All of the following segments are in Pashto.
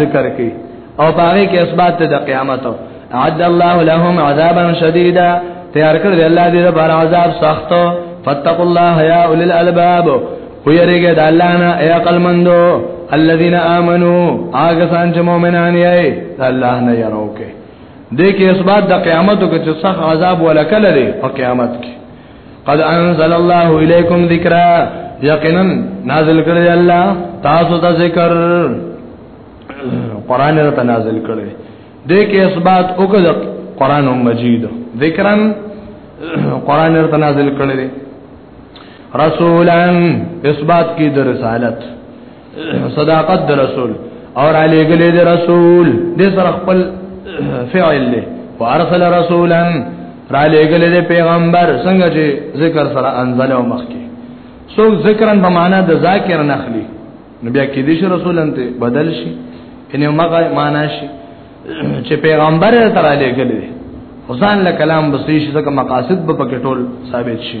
ذکر کی او باغې کې اسبات د قیامت عد الله لهم عذابا شدیدا تیار کړ دی الله دې پر عذاب سخت فتقوا الله یا اولي الالباب ويرګه د الله نه اي عقل مندو الذين امنوا هغه سان چې مؤمنان یې الله نه يروکه دې کې اسبات د قیامت کې چې سخت عذاب ولکل لري په قیامت کې قد انزل الله الیکم ذکرا یقینا نازل کړی الله تاسو ته ذکر قران را نازل کړی د کې اثبات وکړ قران مجید ذکرن قران را نازل کړی رسولان اثبات کی در رسالت صداقت د رسول اور علی گلی د رسول د سره خپل فعل له وارسل رسولا را لګل د پیغمبر څنګه چې ذکر سره انزل او مخکی سو ذکرن په معنا د ذاکر نخلی نو بیا کې دې رسولن ته بدل شي ان مغه معنا شي چې پیغمبر تر لګل حسین له کلام بسیش ځکه مقاصد به پکې ټول ثابت شي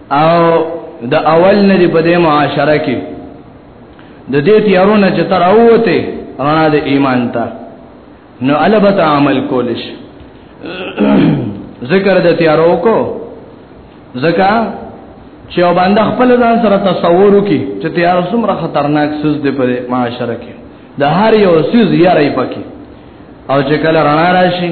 او د اول نه دی په دې معاشره کې د دې تیارونه چې تر اوته رڼا د ایمان ته نو البت عمل کولش ذکر د تیارو کو زکا چې او باندې خپل ځان سره تصور وکي چې تیار څومره خطرناک سوز دی په معاشره کې د هر یو سوز یاري پکې او چې کله رڼا راشي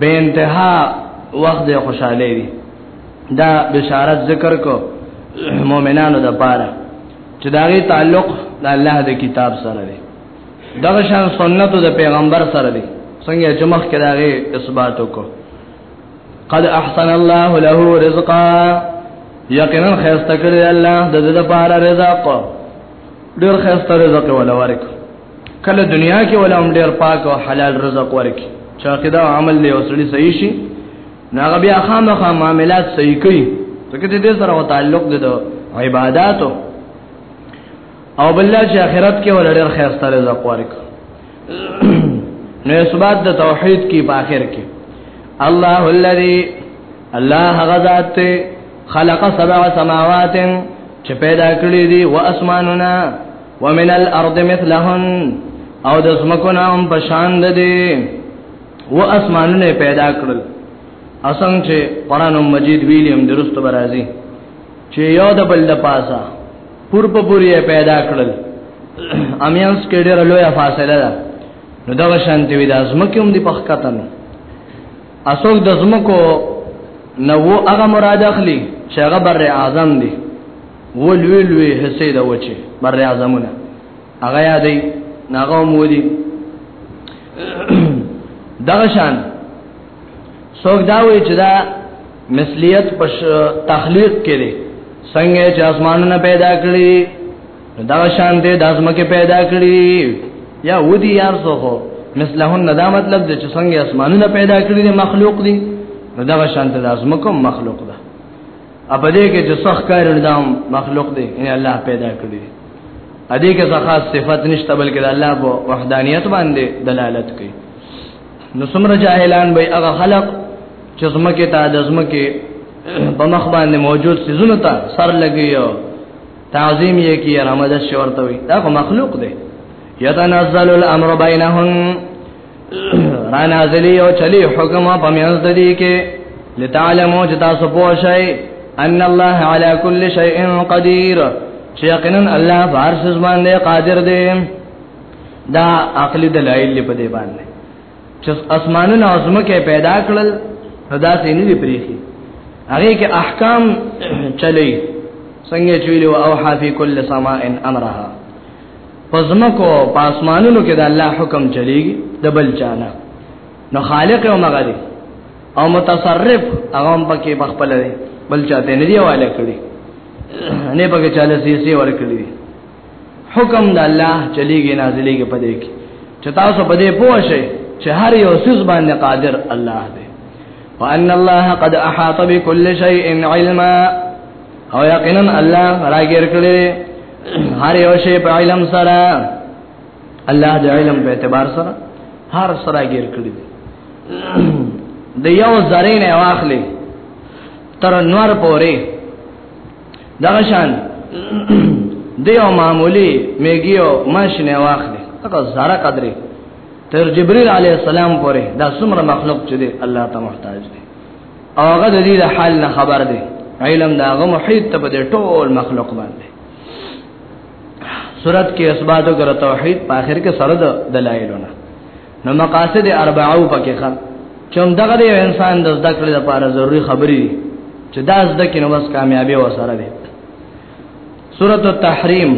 به انتها وخت د خوشاله وي دا بشارت ذکر کو مؤمنانو د پاره چې دا غي تعلق د الله د کتاب سره دی دا شان سنت د پیغمبر سره دی څنګه چې مخ کې دا غي اثبات وکړو قد احسن الله له رزقا یقینا خیرسته کړی الله د دې لپاره رزق ډیر خیرسته رزق ولا ورک کله دنیا کې ولا هم ډیر پاک او حلال رزق ورکي چې عقیده او عمل له وسړي صحیح شي ناغه بیا خامخا معاملات صحیح کوي ځکه دې سره و تعلق دې د عبادتو او بل چې آخرت کې ولا ډیر خیر ستاره رزق ورکي نو اثبات د توحید کې په اخر کې الله الذي الله غزاد خلق سبع سماوات چې پیدا کړی دي واسمانونه ومن الارض مثلهن او د زمکونه هم په شان ده دي و اسمانونه پیدا کړل اسنګ چې قران مجید ویلیم درست برازي چې یو د بل د پاسا پور په پوری پیدا کړل امیانس کې ډېر لوی فاصله ده نو دا شانتی وی د زمکه هم دی په خکتن اسوک د زمکو نو هغه مراد اخلي چې هغه بر اعظم دی ولوی لوی حصے د وچه بر اعظمونه هغه یادې ناغه مودي دغه شان څوک دا وی چې دا مثلیت په تخلیق کې دی څنګه چې اسمانونه پیدا کړی دا شان دې د ازمکه پیدا کړی یا ودی یار سوخو مثلهن دا مطلب چې څنګه اسمانونه پیدا کړی مخلوق دی نو دا شان ته د ازمکه مخلوق ده په دې کې چې صح کار دام مخلوق دی ان الله پیدا کړی دی ا دې کې ځخه صفات نشته بلکې د الله په وحدانیت باندې دلالت کوي نو سمره جاهلان به هغه خلق چې زمکه ته د زمکه په مخ باندې موجود سيزونه ته سر لګي او تعظیم یې کی رحمت شورته وي دا مخلوق دی یتنزل الامر بینهم را نازلی او چلی حکم په میاز د دې کې لتعلمو چې تاسو پوه شئ ان الله على كل شيء قدير چې یقینا الله فارس باندې قادر دی دا عقلي دلایل په دې باندې چې اسمانونه او زمکه پیدا کړل دا سینې دی پریخي هغه کې احکام چلی څنګه چویلو او حافی کل سماء امرها پزمکو پاسمانونو کې د الله حکم چلیږي د بل چانه نو خالق او مغرب او متصرف هغه هم پکې بخپل دی بل چاته نه دی واله کړی نه پکې چاله سي سي ور کړی حکم د الله چلیږي نازلېږي پدې کې چې تاسو پدې پوه شئ چې هر یو سیس باندې قادر الله دی وان الله قد احاط بكل شيء علما او یقینا الله راګر کړی هر یو شی په علم سره الله د علم په اعتبار سره هر سره ګیر کړی دی د یو زرین واخلې تر نور پورې دغه شان د یو معمولی میګیو ماشین واخلې هغه زره قدرې تر جبريل عليه السلام پورې دا څومره مخلوق چې دی الله ته محتاج دی هغه د دې د حال نه خبر دی علم دا هغه محیط ته په ټول مخلوق باندې صورت کې اسبادو ګر توحید په اخر کې سره د دلایلونه نو مقاصد اربعو پکې ښه چون دغه د انسان د ذکر لپاره ضروری خبرې چې دا ذکر نو بس کامیابی وسره ده سورۃ التحریم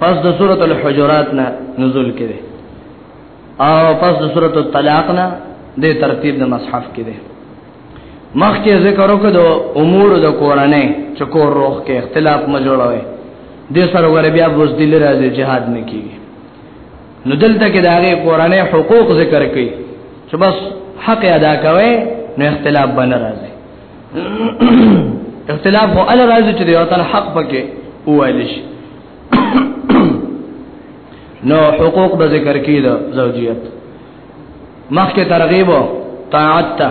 پس د سورۃ الحجرات نه نزول کړي او پس د سورۃ الطلاق نه د ترتیب د مصحف کې ده مخکې ذکر وکړو د امور د قرانه چې کور روخ کې اختلاف ما جوړوي د سره ور بیا بوز دل راځي jihad نه کیږي نو دلته کې د هغه قرانه حقوق ذکر کړي چې بس حق ادا کوي نو اختلاف بن راځي اختلاف هو ال راځي چې یو تل حق پکې وایلی شي نو حقوق به ذکر کی دا زوجیت مخک ترغیب طاعت تا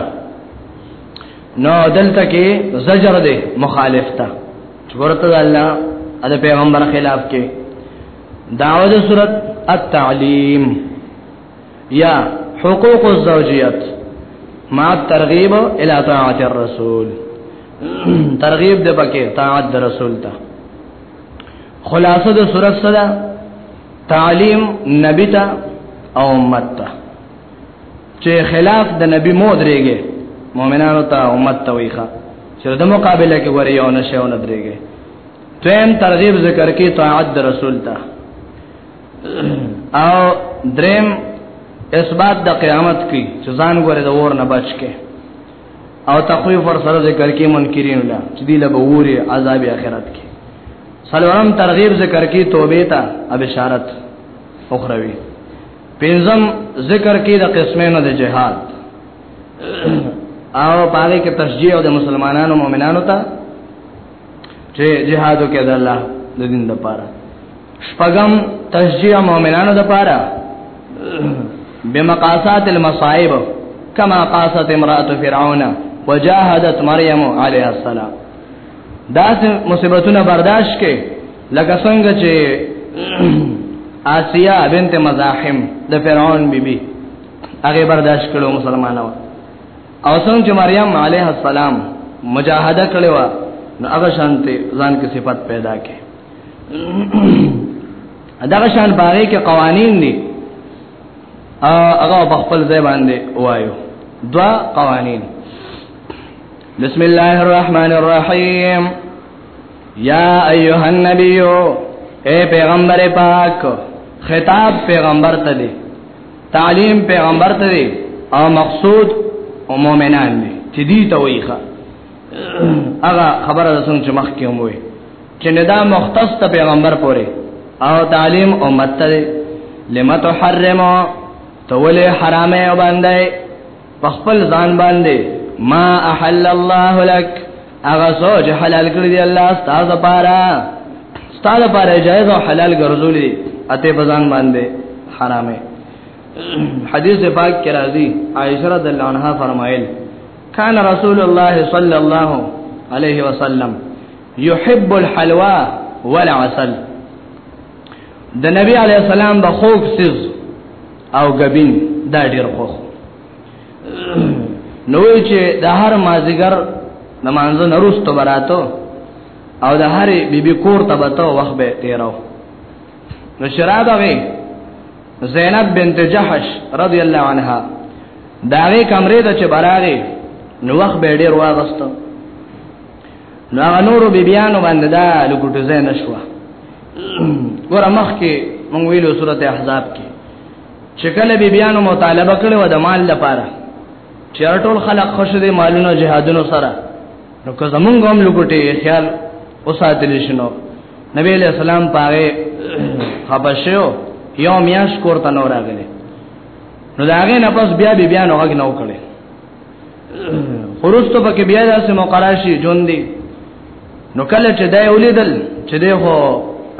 نو دلته کې زجر دی مخالف تا چورته الله د پیغمبر خلاف کې داوود صورت التعلیم یا حقوق الزوجیت مع ترغیب الى طاعت الرسول ترغیب د پکې طاعت د رسول ته خلاصه د سورۃ صدا تعلیم نبی ته او امت ته چې خلاف د نبی مو درېږي مؤمنانو ته امت ته ویخه چې د مقابله کې وري او نشه او ندرېږي دویم ترغیب ذکر کې طاعت د رسول ته او دریم اثبات د قیامت کې چې ځان غره د اور نه بچ کې او تخویف ور سره ذکر کې منکرین لا چې دی له ووري عذاب اخرت کې سلام ترغیب ذکر کې توبه ته او بشارت اخروی پنځم ذکر کې د قسمینو د جهاد او پاره کې تشجیع د مسلمانانو مؤمنانو ته چې جهادو کې د الله د دین لپاره شپغم تشجیع مؤمنانو لپاره بمقاسات المصائب كما قاست امراه فرعون وجاهدت مريم عليها السلام دا مصیبتونه برداشت کې لکه څنګه چې آسیا بنت مزاحم د فرعون بیبي هغه برداشت کړو مسلمانانو او څنګه چې مریم علیه السلام مجاهده کړې و نو هغه شانته ځان کې صفت پیدا کړي دغه شان باغې کې قوانین دي هغه په خپل ځای باندې وایو دوا قوانین بسم الله الرحمن الرحیم یا ایها النبی اے پیغمبر پاک خطاب پیغمبر ته دی تعلیم پیغمبر ته دی او مقصود او مؤمنان دی چې دی ته وایخه هغه خبره ده څنګه چې مخکې هم وي چې ندا مختص ته پیغمبر پورې او تعلیم امت ته لمتحرم تولې حرامه باندې خپل ځان باندې ما احل الله لك هغه سوچ حلال کړی دی الله ستاسو لپاره ستاسو لپاره جایز او حلال ګرځولې اته بزان باندې حرامه حدیث پاک کې راځي عائشہ رضی الله عنها فرمایل کان رسول الله صلی الله علیه وسلم يحب الحلوى والعسل د نبی علی السلام به خوږ سیز او غبین دا ډیر خوخ نو چې د هر مازیګر نماز نه روستو براتو او د هر بیبي کور ته بتو وخت به تیرو نو شراب هغه زینب بنت جحش رضی الله عنها داغه کمرې د چې براغه نو وخت به ډیر واغستو نو هغه نورو بیبيانو باندې دا لګوټو زین شوه ګور مخ کې مونږ ویلو سورته احزاب کې چې کله بی بیانو مطالبه کړو د مال لپاره چرټول خلق خوش دي مالونو جهادونو سره نو که زمونږ هم لګټي خیال وساتل شنو نبی علیہ السلام پاره خبشو یو میاش کوړه نور راغله نو داغه نه پس بیا بی بیانو هغه نو کړي خروستو پکې بیا داسې مقراشي جون دي نو کله چې دا ولیدل چې دی هو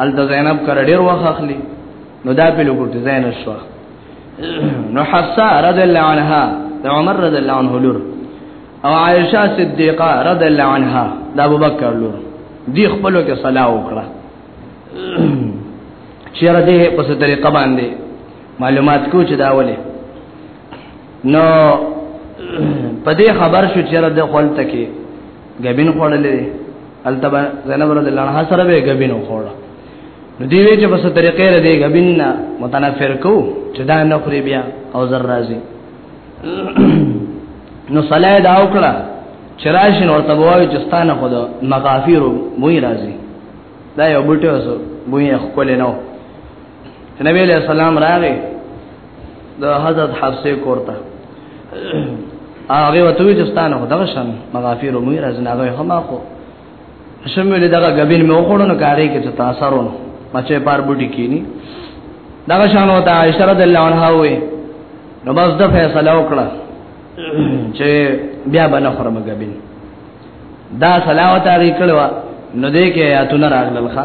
ال د زینب کر ډیر وخت اخلي نو دا په لوګو ته زین شو نو حفصه رضی الله عنها د عمر رضی الله عنه لور او عائشه صدیقه رضی الله عنها د ابوبکر لور دی خپلو کې صلاح وکړه چیرې دې په څه طریقه باندې معلومات کو چې دا ولې نو په دې خبر شو چې را د خپل تکي غبین خړلې التبا زینب رضی الله عنها سره به غبین خړل نو دی وی چې په څه طریقې را دی غبین متنفر کو چې دا نه خوري بیا او زر راځي نو صلی دا وکړه چې راشن ورته وایي چې ستانه خود مغافیر مو راځي دا یو بوټه وسو بوې خپل نو نبی له سلام راغی د حضرت حفصه کورته هغه وته چې ستانه دغه شان مغافیر مو راز نه غوي هم اخو شمول دغه غبین مې وخوړو نو کاری کې چې تاثرونه مچې پار بوټی کینی دغه شان وته عائشہ رضی الله عنها وې نو بس د فیصله وکړه چې بیا باندې خرم غبین دا صلاوت علی کړه نو دې کې اتونه راغلل ښا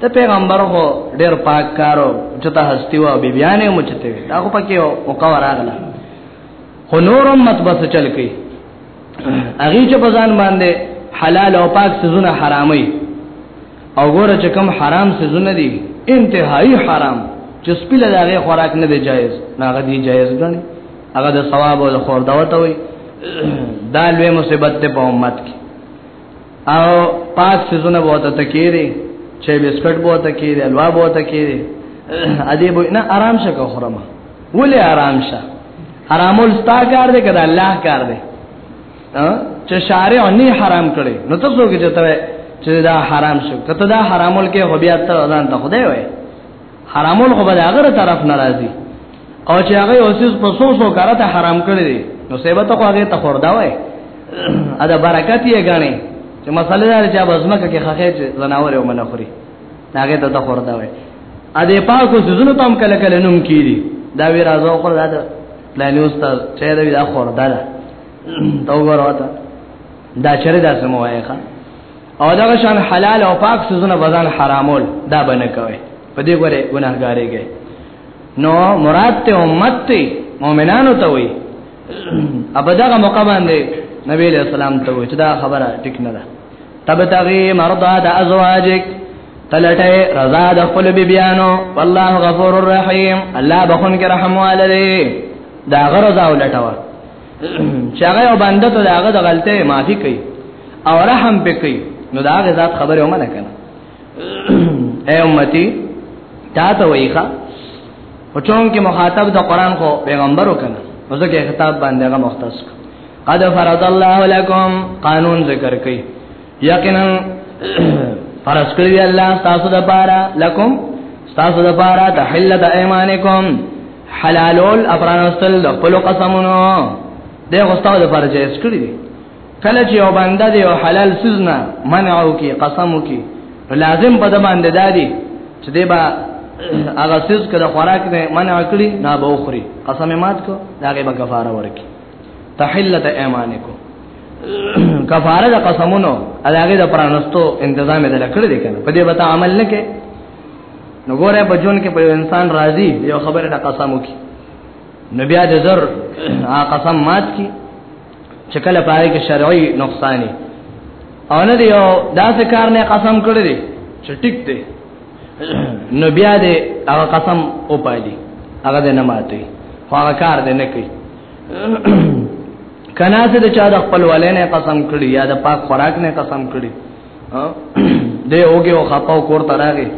ته پیغمبر هو ډیر پاک کارو چې ته هستی و بی بیانې مو چته وي دا خو پکې او کا راغله خو نور امت بس چل کی اغه چې په ځان باندې حلال او پاک سيزونه حرامي او ګوره چې کوم حرام سيزونه دي انتهایی حرام چې سپیله دغه خوراک نه دی جایز نه غدي جایز غني هغه د ثواب او د خور دعوت وي دا لوی مصیبت ته په امت کې او پاک سيزونه بہت تکيري چې بسکټ بہت تکيري الوا بہت تکيري ادي بو نه آرام شکو خرمه ولې آرام شه حرامول ستا کار دی کړه الله کار دی چې شارع نه حرام کړي نو ته څوګه چې ته چې دا حرام شو کته دا حرامول کې هو بیا ته ځان ته خدای وای حرامول خو به هغه طرف ناراضي او چې هغه اوسې په سو سو کارته حرام کړی دی نو سیبه ته خو هغه ته خوردا وای ا د برکت یې غاڼي چې مسله دار چې ابزمه کې خخې چې زناور یو منخوري هغه ته ته خوردا وای ا دې پاکو سيزونو تم کله کله نوم کیدی دا وی راځو خو دا پلان استاد چې دا وی دا خوردا دا تو ګورو دا چره دا سموایخه او دغه شان حلال او پاک سوزونه بزان حرامول دا بنه کوي په دې غره ګناهګاریږي نو مراد ته امت ته مؤمنانو ته وي ابداغه موقع باندې نبی له سلام ته وي چې دا خبره ټیک نه ده تبتغي مرضا د ازواجک تلټه رضا د خپل بیبیانو والله غفور الرحیم الله بخون کې رحم والده دا غرض او لټوه چې هغه باندې ته هغه د غلطه معافي کوي او رحم پې کوي نو دا هغه ذات خبره هم نه کنه اے امتی تا ته وایخه او چون کې مخاطب د قران خو پیغمبر وکنه نو ځکه خطاب باندې هغه مختص قد فرض الله لكم قانون ذکر کوي یقینا فرض کړی الله تاسو د پاره لکم تاسو د پاره تحلت ایمانکم حلالول افرانستل د خپل قسمونو د غوستاو د پاره جایز کړی دی کله چې یو بنده دی او حلال سزنا منعو کی قسمو کی لازم په دمان ده دادی چې دی با هغه سز کړه خوراک نه منع کړی نه به خوري قسم مات کو دا غیبه کفاره ورکی تحلت ایمانکم کفاره د قسمونو اداګه د پرانستو تنظیم د لکړه دي کنه په دې به عمل نه کې نو ګوره په جون کې په انسان راضي یو خبره د قسم وکي نو بیا د زر ا قسم مات کی چې کله پاره کې شرعي نقصانی او نه دی یو داسې کار نه قسم کړی دی چې ټیک دی نو بیا دې هغه قسم او پایلی هغه دې نه ماتي هغه کار دې نه کوي کنا چې د چا د خپل ولینې قسم کړی یا د پاک خوراک نه قسم کړی دی اوګه او خپاو کور تراغي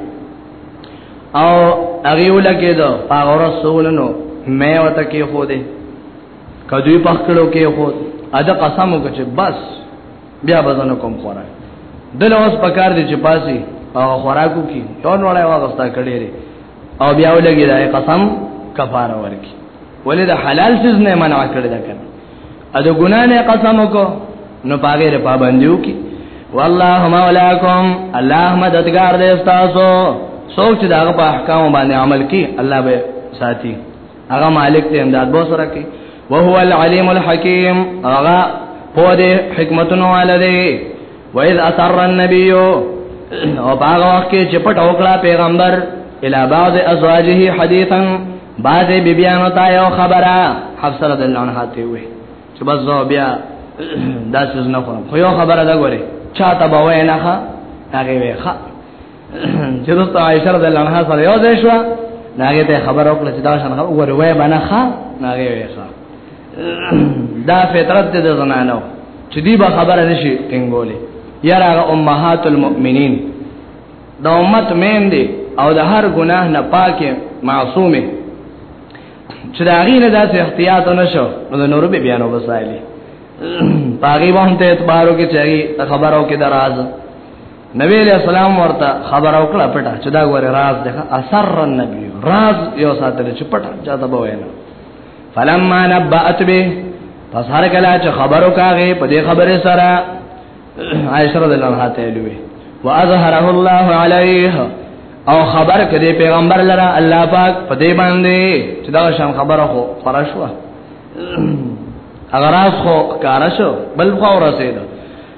او هغه ولګي دا پاور سولنو مې وته کې خو دې کدوې پخکلو کې خو ادا قسم وکړي بس بیا بزنه کوم خوراک دل اوس پکار دي چې پاسي او خوراکو کې ټول وړای واغستا کړي او بیا ولګي دا قسم کفاره ورکي ولې دا حلال څه نه منع کړی دا کنه ا د ګنا نه قسم وکړو نو پاګه ر پابندیو کی والله مولاکم الله مددگار دې تاسو سوچ دا په احکام باندې عمل کی الله به ساتي هغه مالک ته امداد بو سره کی وهو العلیم الحکیم هغه په دې حکمتونو والده وَإِذْ أَسَرَّ النَّبِيُّ او باغ وخت کې چې پټ اوکړه پیغمبر الی بعض ازواجه حدیثا بعض بیبیانو ته یو خبره حفصه رضی الله عنها ته وې چې بس زو بیا داسې نه خورم خو یو خبره دا غوري چاته به وای نه ښه هغه وې ښه چې د عائشہ رضی الله عنها سره یو ځای شو ناګه ته خبر او کله چې دا شان خبر وره وای باندې ښا ناګه وای ښا دا فطرت دې زنانو چې دی به خبره نشي ټینګولې یاره امهات المؤمنین دا امت مین دی او د هر ګناه نه پاکه معصومه چې دا غینه داسې احتیاط نشو نو د نور به بیانو وسایلی پاګی باندې اعتبارو کې چاري خبرو کې دراز نبی علیہ السلام ورته خبر او کړه پټه چې دا غوړي راز ده اثر النبی راز یو ساتل چې پټه جاته به وینا فلما نبأت به پس هر کله چې خبرو کاغه په دې خبره سره عائشہ رضی الله عنها ته لوي واظهره الله عليه او خبر کړي پیغمبر لره الله پاک په دې باندې چې دا شان خبره خو فرشوه اگر از خو کارشو بل خو رسیدو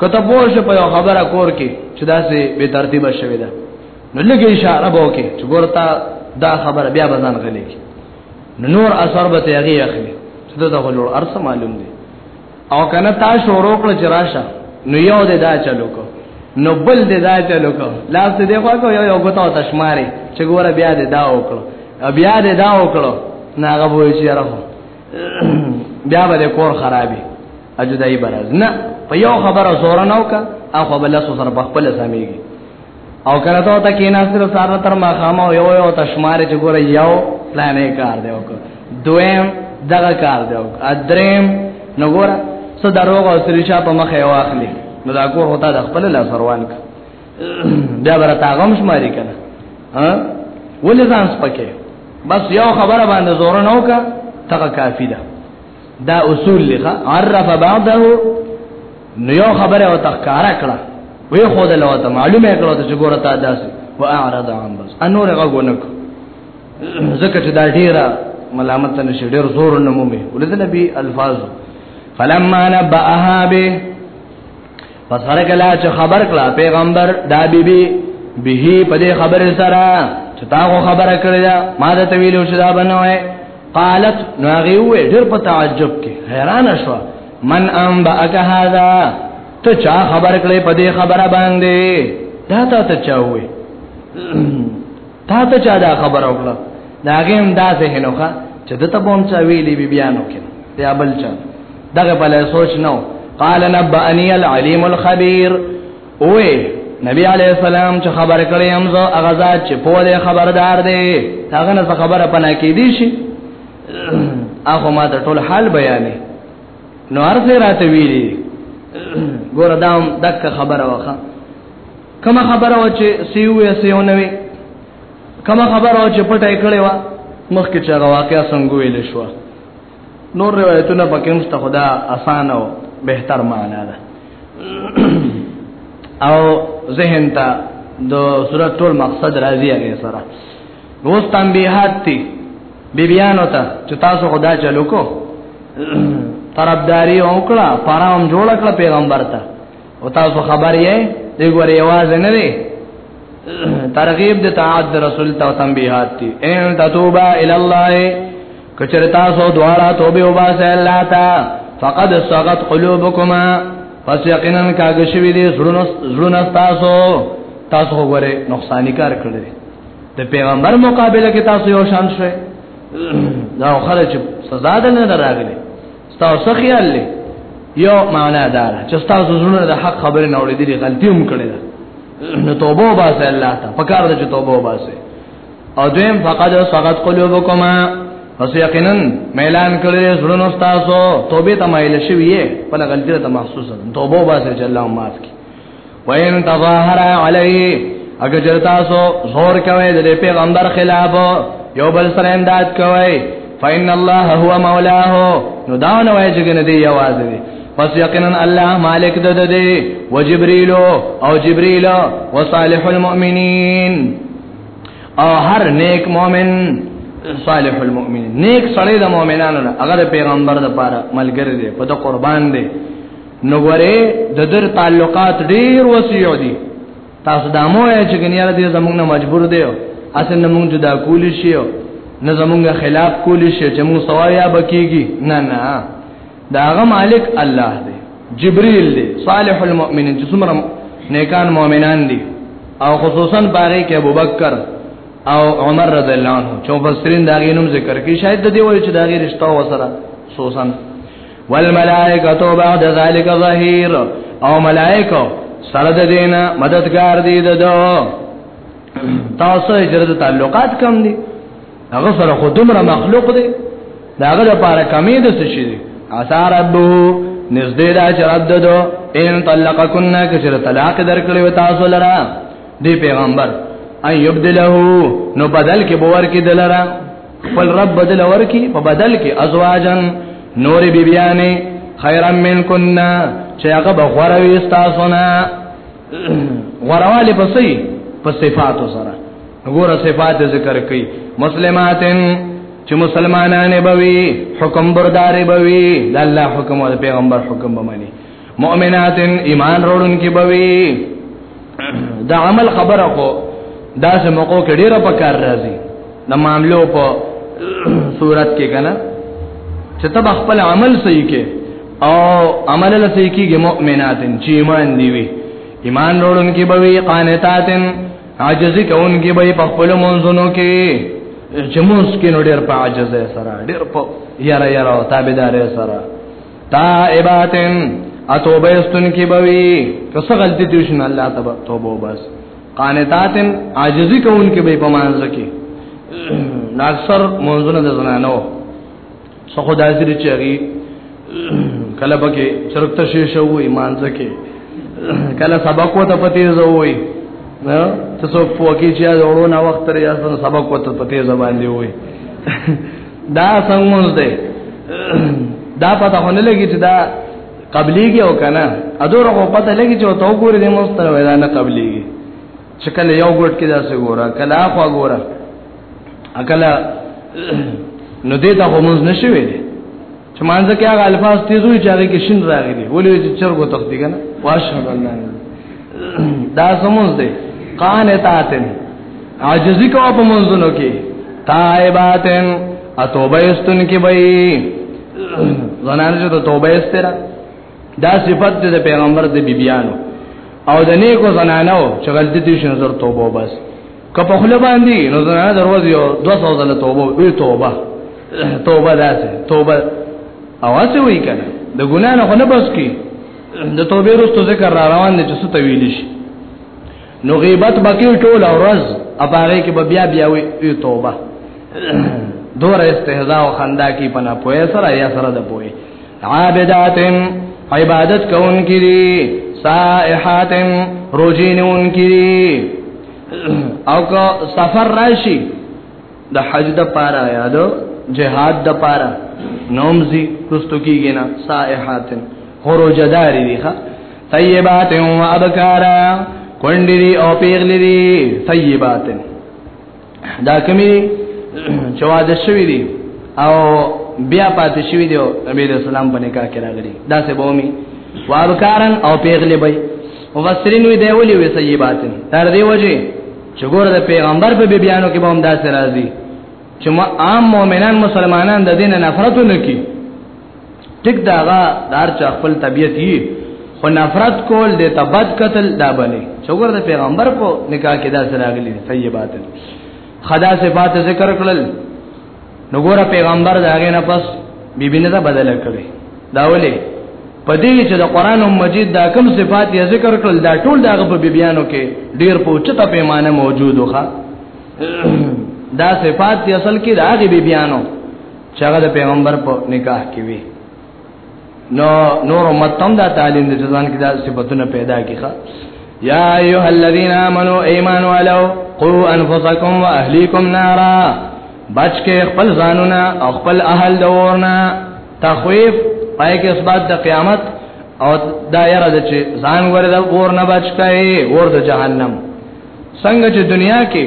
کته پوه شو په یو خبره کور کې چې دا سه به ترتیب شوی دا نو لګي اشاره به وکي چې ګورتا دا خبره بیا بزن غلي نو نور اثر به تیږي اخلي چې دا غلور ارس معلوم دي او کنه تا شروع کړ چې راشه نو یو دې دا چلو کو نو بل دې دا چلو کو لاس دې خو کو یو یو غوتاو تشماري چې ګوره بیا دې دا وکړو بیا دې دا وکړو ناغه وای چې راو بیا به کور خرابي اجدای برز نه په یو خبره زور نه وکا اخو بل سو سره په خپل سميږي او کله ته تا کې نه سره سره تر ما خامه یو یو تشمار چې ګوره یو پلانې کار دی وک دویم دغه کار دی وک ادریم نو ګوره څه دروغ او سریشا په مخه واخلي نو دا کور هوتا د خپل لاس روان ک بیا برتا غم شماري کنه ها ولې ځان سپکه بس یو خبره باندې زور نه وکا تګه کافی ده دا اصول لخوا عرف بعضه نو یو خبره او تخکارا کړه وی خود له ته معلومه کړه چې ګوره تا داس و اعرض عن بس انور غوونک زکه چې دا ډیره ملامت نه شي ډیر زور نه مومي ولته نبی الفاظ فلما نبأها به پس هر کله چې خبر کړه پیغمبر دا بیبي به په دې خبره سره چې تا خو خبره کړې ده ما د تویل او شدا بنوي قالت ناغي وې ډېر په تعجب کې حیران شو من ام باک هذا ته چا خبر کړې په دې خبره باندې دا تا ته چا وې تا ته چا دا خبر وکړه ناغي هم دا ذهنوخه چې د ته بوم چا ویلې بي بیانو کې یا بل چا دغه بل سوچ نو قال نبأني العليم الخبير اوه نبی علیہ السلام چې خبر کړی هم زه هغه ذات چې په دې خبردار دی هغه نه خبره پنا کې دي شي هغه ما ته ټول حال بیانې نو ارزه راته ویلي ګور دام دک خبره وکړه کما خبره و چې سیو یا سیو نه وي کما خبره و چې پټه کړې و مخکې چې هغه واقعیا څنګه ویل شو نور روایتونه پکې هم ست خدا آسان او بهتر معنا ده او ذهن ته د صورت ټول مقصد راځي هغه سره روز تنبيهات دي بیبیان وتا چې تاسو خدا چلو کو طرفداري وکړه پرام جوړ کړ پیغمبر ته او تاسو خبر یې دی ګورې आवाज نه دی ترغیب د تعاد رسول ته تنبیحات دي ان تتوبا ال الله کچره تاسو دواړه توبه وباسه الله تا فقد صغت قلوبكما پس یقینا کاږي شوی دي زړونو زړونو تاسو تاسو وګوره نقصان کار کړی د پیغمبر مقابله کې تاسو یو شان شوه دا خلک سزا ده نه راغلي تاسو خیال لې یو معنا دار چې تاسو زړه د حق خبرې نه اورېدلې غلطي هم کړې ده نو توبه وباسه الله ته پکار ده چې توبه وباسه او دویم فقد سقط قلوبکما پس یقینا ميلان کړی زړونو تاسو توبه ته مایل شوی په غلطی ته محسوس توبه واسه چې الله معاف کړي وین تظاهر علیه اگر جرتا سو زور کوي د پیغمبر خلاف یو بل سره امداد کوي فإن الله هو مولاه نو دا نه وای چې ګنه دی आवाज دی پس یقینا الله مالک د دې و جبريل او جبريل او صالح المؤمنین او هر نیک مؤمن صالح المؤمنین نیک سړی د مؤمنانو هغه پیغمبر د پاره ملګری دی په د قربان دی نو ګوره د در تعلقات ډیر وسیع دي تاسو دا مو یې چې ګنیار دې زمونږ نه مجبور دی اصل نه مونږ جدا کول شي نه زمونږ خلاف کول شي چې مونږ سوایا بکیږي نه نه داغه مالک الله دی جبريل دی صالح المؤمنین چې څومره نیکان مؤمنان دي او خصوصا باغی کې ابوبکر او عمر رضی الله عنه چې مفسرین دا غینوم ذکر کوي شاید د دې وایي چې دا غیر رشتہ وسره خصوصا والملائکه بعد ذلك ظهير او ملائکه سره د دینه مددگار دي د تاسو هجرت تعلقات کم دي هغه سره خو دومره مخلوق دي داغه لپاره کمی د څه شي دي اثر ابو نزدې دا چې رب ددو ان طلقکن کچر طلاق درکړي و تاسو لرا دی پیغمبر ان یبدله نو بدل کې بور کې دلرا خپل رب بدل ورکی په بدل کې ازواجن نور بیبیانې خیرا من کننا چې هغه بخوروي تاسو نه غرواله پسې په صفاتو سره وګوره صفات ذکر کړي مسلماتن چې مسلمانانه بوي حکم برداري بوي د الله حکم او پیغمبر حکم بمني مؤمنات ایمان روړون کې بوي دا عمل خبره کو دا سه موقع کې ډیره پکار راځي د معاملو په صورت کې کنه چې تب خپل عمل صحیح کې او عمل له صحیح کېږي مؤمنات چې ایمان دی وي ایمان روړون کې بوي قانتاتن عاجزي کون کې بوي په خپل منځونو کې چې موږ کې نو ډېر په عاجزه سره ډېر په یاره یاره او تابعدار سره تائباتن اتوبه استن کی بوی کس غلطی دیوشن الله تبا توبه بس قانتاتن عاجزی کون کی بی پمانز کی اکثر منزل د زنانو څو خدای دې چری کله پکې چرته شې شو ایمان ځکه کله سبق وته پتی زووي نه ته څو پوکي چې دا ورو نه وخت لري اصل سبق وته پتی زبان دی وي دا څنګه مونږ دی دا پته هونه لګی چې دا قبليږي او کنه ادور خو پته لګی چې تو ګورې دې مونږ تر ودا نه قبليږي چې کله یو ګډ کې دا څه ګوره کله اخوا ګوره اکلا نو دې ته مونږ نشوي چې مانځه کې هغه الفاظ تیزوي چې هغه کې شین راغلي ولې چې چرګو تختی کنه واشهد الله دا سمونځ دی قانتاتن عاجزی کو په منځونو کې تائباتن اتوبه استن کې وای زنان چې ته توبه استره دا صفت د پیغمبر د بیبیانو او د نیکو زنانو چې غلطی دي شنو زر توبه بس که په خله باندې نو زنانه دروازه یو 200 ځله توبه وی توبه توبه داسه توبه اواز وی کنه د ګنا نه خو نه بس کی د توبې وروسته ذکر را روان دي چې څه تویل شي نو غیبت بکی ټول اورز اپاره کې بیا بیا وی توبه دور استهزاء او خندا کی پنا پوي سره یا سره د پوي عابداتن عبادت کون کی سائحاتن روجینون کی او که سفر راشي د حج د پاره یا د جهاد د پاره نومزي رستو کیږي نه سائحات خروج داري دي ښا طیبات و ابکارا کونډي دي او پیغلي دي طیبات دا کمی جواز شوی دي او بیا پاتې شوی دی نبی رسول الله باندې کا کې راغلي دا څه بومي وابکارن او پیغلي به مفسرین وی دی ولي وی سیبات تر دی وجه چې ګوره د پیغمبر په بی بیانو کې به هم داسې راځي چې ما عام مؤمنان مسلمانان د دین نفرت نه کی ټیک دا غا دار چا خپل طبیعت یي خو نفرت کول د تبد قتل دا بلې چې ګوره د پیغمبر په نکاح کې داسې راغلي سیبات خدا صفات ذکر کړل نو ګوره پیغمبر دا غي نه پس بی بی نه دا بدل کړي دا ولې پدې چې د قران مجید دا کوم صفات یې ذکر کړل دا ټول دا په بی بیانو کې ډیر په چته پیمانه موجود وخه دا صفات یې اصل کې دا غي بی بیانو چې هغه د پیغمبر په نکاح کې وي نو نور امت تم دا تعلیم دې ځان کې دا صفاتونه پیدا کیخه یا ایها الذین آمنو ایمان والو قو انفسکم واهلیکم نارا بچ کې خپل ځانونه او خپل اهل د ورنا تخویف پای کې اسباد د قیامت او دا یره د چې ځان ور د ورنا بچ کړي ور د جهنم څنګه چې دنیا کې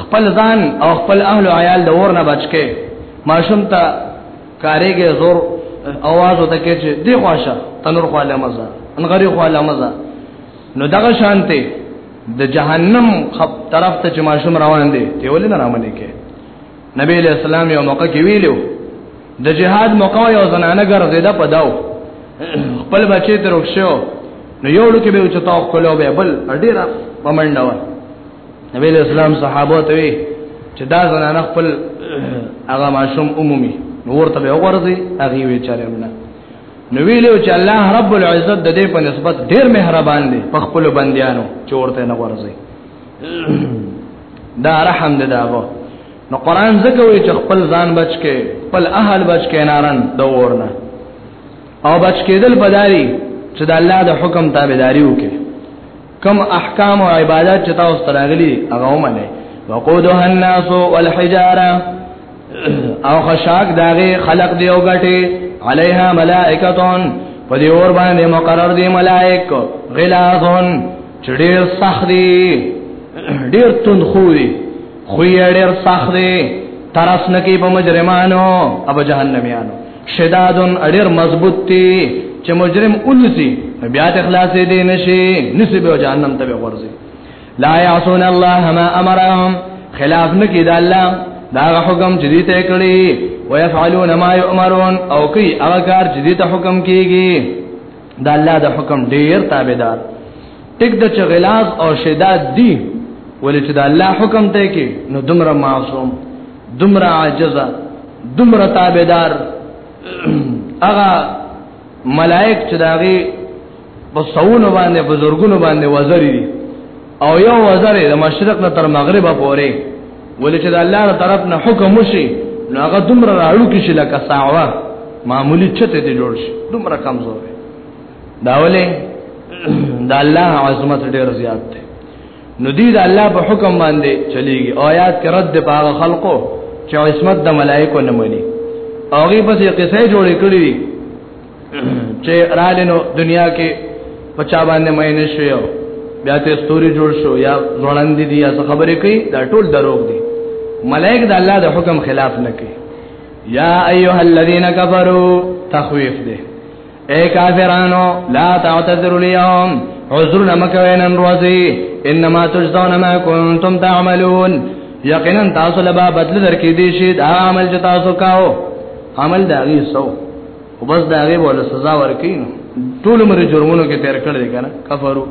خپل ځان او خپل اهل او عیال د ورنا بچ کړي ماشوم ته کاریږي زور اواز وته کې چې دی خواشه تنور خواله مزه ان غری خواله مزه نو دغه شانته د جهنم خپ طرف ته چې ماشوم روان دي ته ولې نه رامنې کې نبی له اسلام یو موقع کې ویلو د جهاد موقع یو زنانه ګرځیدا پداو خپل بچی تر وښو نو یو لکه به چې تاو کولو به بل ډیره پمنډه نبی اسلام صحابه ته وی چې دا زنانه خپل هغه ماشوم عمومي نو ورته به ورځي هغه وی چاره نه نو ویلو چې الله رب العزت د دې په نسبت ډیر مهربان دی په خپل بندیانو چې ورته نه ورځي دا رحم دی داغه نو قران زکه وی چې خپل ځان بچ کې خپل اهل بچ کې نارن د ورنه او بچ کېدل بداري چې د الله د حکم تابعداري وکړي کم احکام او عبادت چې تاسو ته راغلي هغه ومنه وقودها الناس والحجاره او خشاک داغه خلق دی او غټي عليها ملائکتون په دې اور باندې مقرر دي ملائک غلاظون چډیر سخت دي ډیر تند خو دي خو یې ډیر سخت دي ترس نکی په مجرمانو اب جهنميانو شدادن اړیر مضبوط تی چې مجرم اولسی بیا ته خلاصې دي نشي نسب او جهنم ته ورځي لا يعصون الله ما امرهم خلاف نکي د الله دا حکم چې دي ته کړی ويفعلون ما يؤمرون او کوي هغه کار چې دي ته حکم کیږي دا الله د حکم ډیر تابعدار ټیک د چغلاز او شداد دی ولې چې دا الله حکم ته کې نو دمر معصوم دمر عاجز دمر تابعدار هغه ملائک چې داغي په سونو باندې بزرګونو باندې وزري او یو وزري د مشرق نه تر مغرب پورې ولې چې د الله تر طرف نه حکم وشي نو هغه دومره راړو کې شي لکه ساعه معمولی چته دې جوړ شي دومره کمزور دی دا ولې د الله عظمت ډېر زیات دی نو دې د الله په حکم باندې چلیږي او آیات کې رد په هغه خلقو چې عصمت د ملائکو نه مني او غي پسې قصې جوړې کړې چې رالینو دنیا کې پچا باندې مې نشو بیا ته ستوري جوړ شو یا ځوړند دي یا خبرې کوي دا ټول دروغ دي ملائک د الله د حکم خلاف نه کوي یا ایها الذین کفروا تخویف دي اے کافرانو لا تعتذروا اليوم عذر نمکوین روزی انما تجزون ما کنتم تعملون یقینا تاسو لبا بدل درکې دي شي دا عمل چې تاسو کاو عمل دا غي سو خو بس دا غي بوله سزا ورکړي نو ټول عمر جرمونو کې تیر کړی کنه کفرو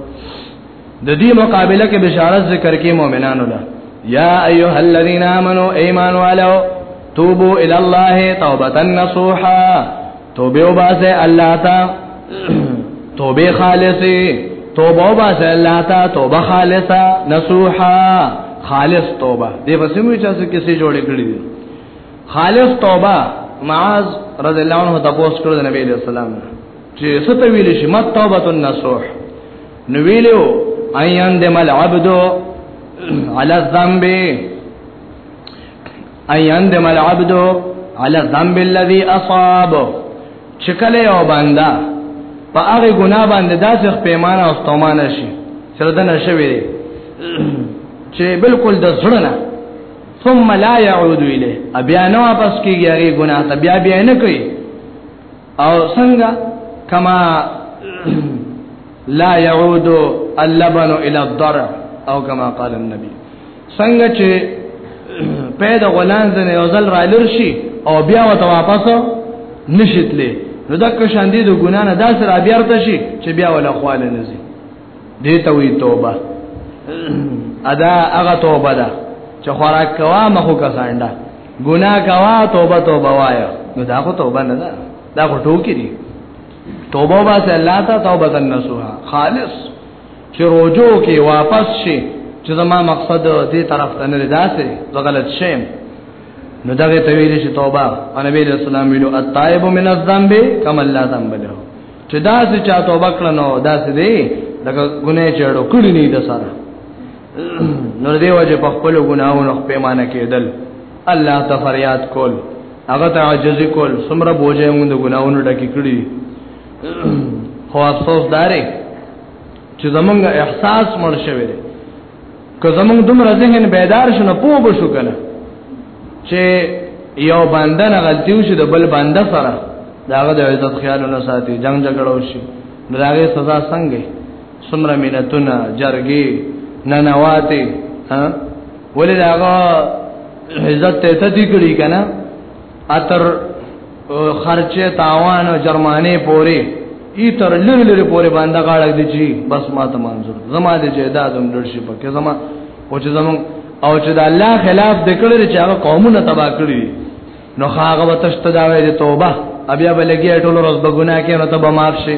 د دې مقابله کې بشارت ذکر کې مؤمنانو له یا ایها الذین آمنو ایمان والو توبو الی الله توبه نصوحا توبه وباسه الله تا توبه خالصه توبه وباسه الله تا توبه خالصه نصوحا خالص توبه دې پسې موږ چې څه کیسې جوړې کړې دي خالص توبه معاذ رضی الله عنه تاسو کړو د نبی صلی الله علیه وسلم چې ست ویل شي مت توبه النصوح نو ویلو ايان دم العبد على الذنب ايان دم العبد على الذنب الذي اصاب چکل یو بندا په هغه ګناه باندې داسې پیمانه او ستومانه شي چې دنه شوی چې بالکل د زړه نه ثم لا يعود الیه بیا نو واپس کیږي هغه ګناه ته بیا بیا نه کوي او څنګه کما لا يعود اللبن الى الضرع او کما قال النبي څنګه چې پیدا غلان زنه یو ځل را لرشي او بیا وته واپس نشتلې نو دا که شاندې د ګنا نه داسې را بیارته شي چې بیا ولا خواله نزي دې ته وی توبه ادا هغه توبه ده چې خوراک کوا مخو کسانډه ګناه کوا توبه توبه وایا نو دا خو توبه نه ده دا خو ټوکی دي توبه واسه الله ته توبه النصوحه خالص چې روجو کې واپس شي چې زما مقصد دې طرف ته نه داسې غلط شیم نو دا ته ویل شي توبه او نبی رسول الله ویلو التائب من الذنب کما لا ذنب له چې دا چې چا توبه کړه نو دا څه دی لکه ګناه چې اړو کړی نه ده سره نو دی وجه په خپل ګناهونو په معنا کېدل الله ته فریاد کول هغه ته عاجزي کول سمره بوجه موږ د ګناهونو ډکې کړی خو افسوس داري چې زمونږ احساس مړ شوی دی که زمونږ دومره ذهن بیدار شنه پوه بشو کنه چې یو باندې نه غلطي وشي د بل باندې سره داغه د عزت خیال نه ساتي جنگ جګړه وشي داغه سزا څنګه سمره مینتونه جرګي ننواته ها ولې داغه عزت ته تدې کړی کنه اتر خرچه تاوان او جرمانه پوري ای تر لری لری پوري باندې غاړه دي چی بس ما ته منظور زما د جیداد هم درشي پکې زما او چې زمون او چې د الله خلاف د کړل چې هغه قومونه تبا کړی نو هغه وتشت دا وی توبه بیا بلګی ټول روز بګونه کې نو ته به معاف شي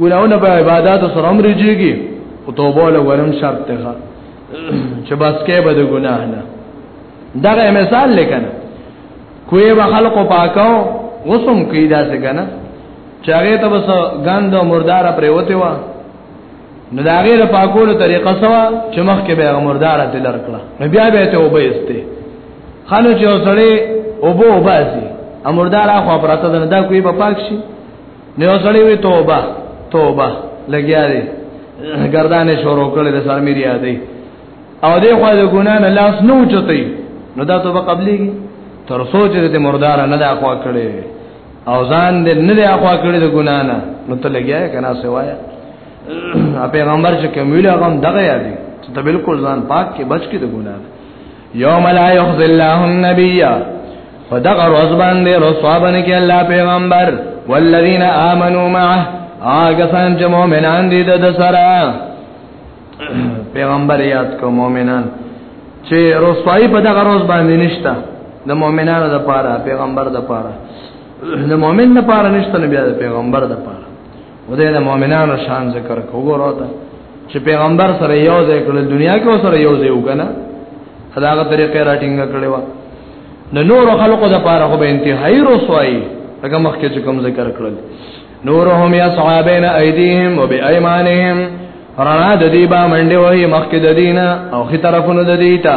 ګناونه په عبادت سره هم رجیږي او توبه له ورم شرط ته چې بس کې به د ګناه نه دغه مثال لیکنه کوی به خلق پاکاو وسم کوي دا څنګه نه چې هغه ته بس غند او مردار پرې وته و نو دا غیر پاکولو طریقه سوا چې مخ کې به مردار ته لړ کړه نو بیا به ته وبې استه خانو چې وسړې وبو باسي امردار اخو پراته ده دا کوی په پاک شي نو سړی وی توبه توبه لګیا دی گردانه شروع کړل د سرمیر یادې او دې خو د ګنا نه لاس نه اوچتې نو دا توبه قبليږي تر سوچ دې مردار نه دا خوا کړې او ځان دې نه دا خوا کړې د ګنا نه نو ته لګیا کنا سوایا پیغمبر چې کوم ویل هغه دغه یادې ته بالکل ځان پاک کې بچ کې د ګنا نه یوم لا یخزی الله النبی فدغه روز باندې رسوا باندې کې الله پیغمبر والذین آمنوا معه هغه سان چې مؤمنان دي د سره پیغمبر یاد کو مؤمنان چې رسوایی په دغه روز باندې نشته د مؤمنانو د پاره پیغمبر د پاره د مؤمن د پاره نشته نه بیا د پیغمبر د پاره خدای د مؤمنانو شان ذکر کوو ته چې پیغمبر سره یو ځای کړل دنیا کې سره یو ځای وکنه دا هغه طریقې راټینګ کړي و نو نور خلقو د پاره خو به انتهایی رسوایی هغه مخکې چې کوم ذکر کړل نورهم یا صحابین ایدیهم و بی ایمانهم رنا د دې با منډه وای مخکې د دینه او خې طرفونو د دیتا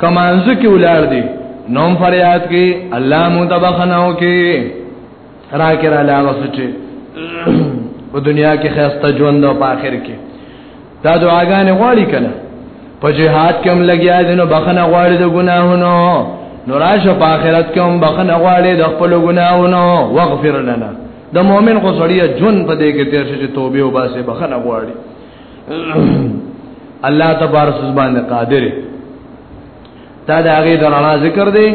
کمانځ کې ولار دي نوم فریاد کې الله مو تبخناو کې راکې را لاغه سچې په دنیا کې خسته ژوند او په آخر کې دا دعاګانې غواړي کنه په جهاد کې هم لګیا دي نو بخنه غواړي د ګناهونو نو راشه په آخرت کې هم بخنه غواړي د خپل ګناهونو واغفر لنا د مؤمن خو سړی جون په دې کې تیر شي توبه او باسه بخنه غواړي الله تبارک سبحانه قادر دا د هغه درانا ذکر دی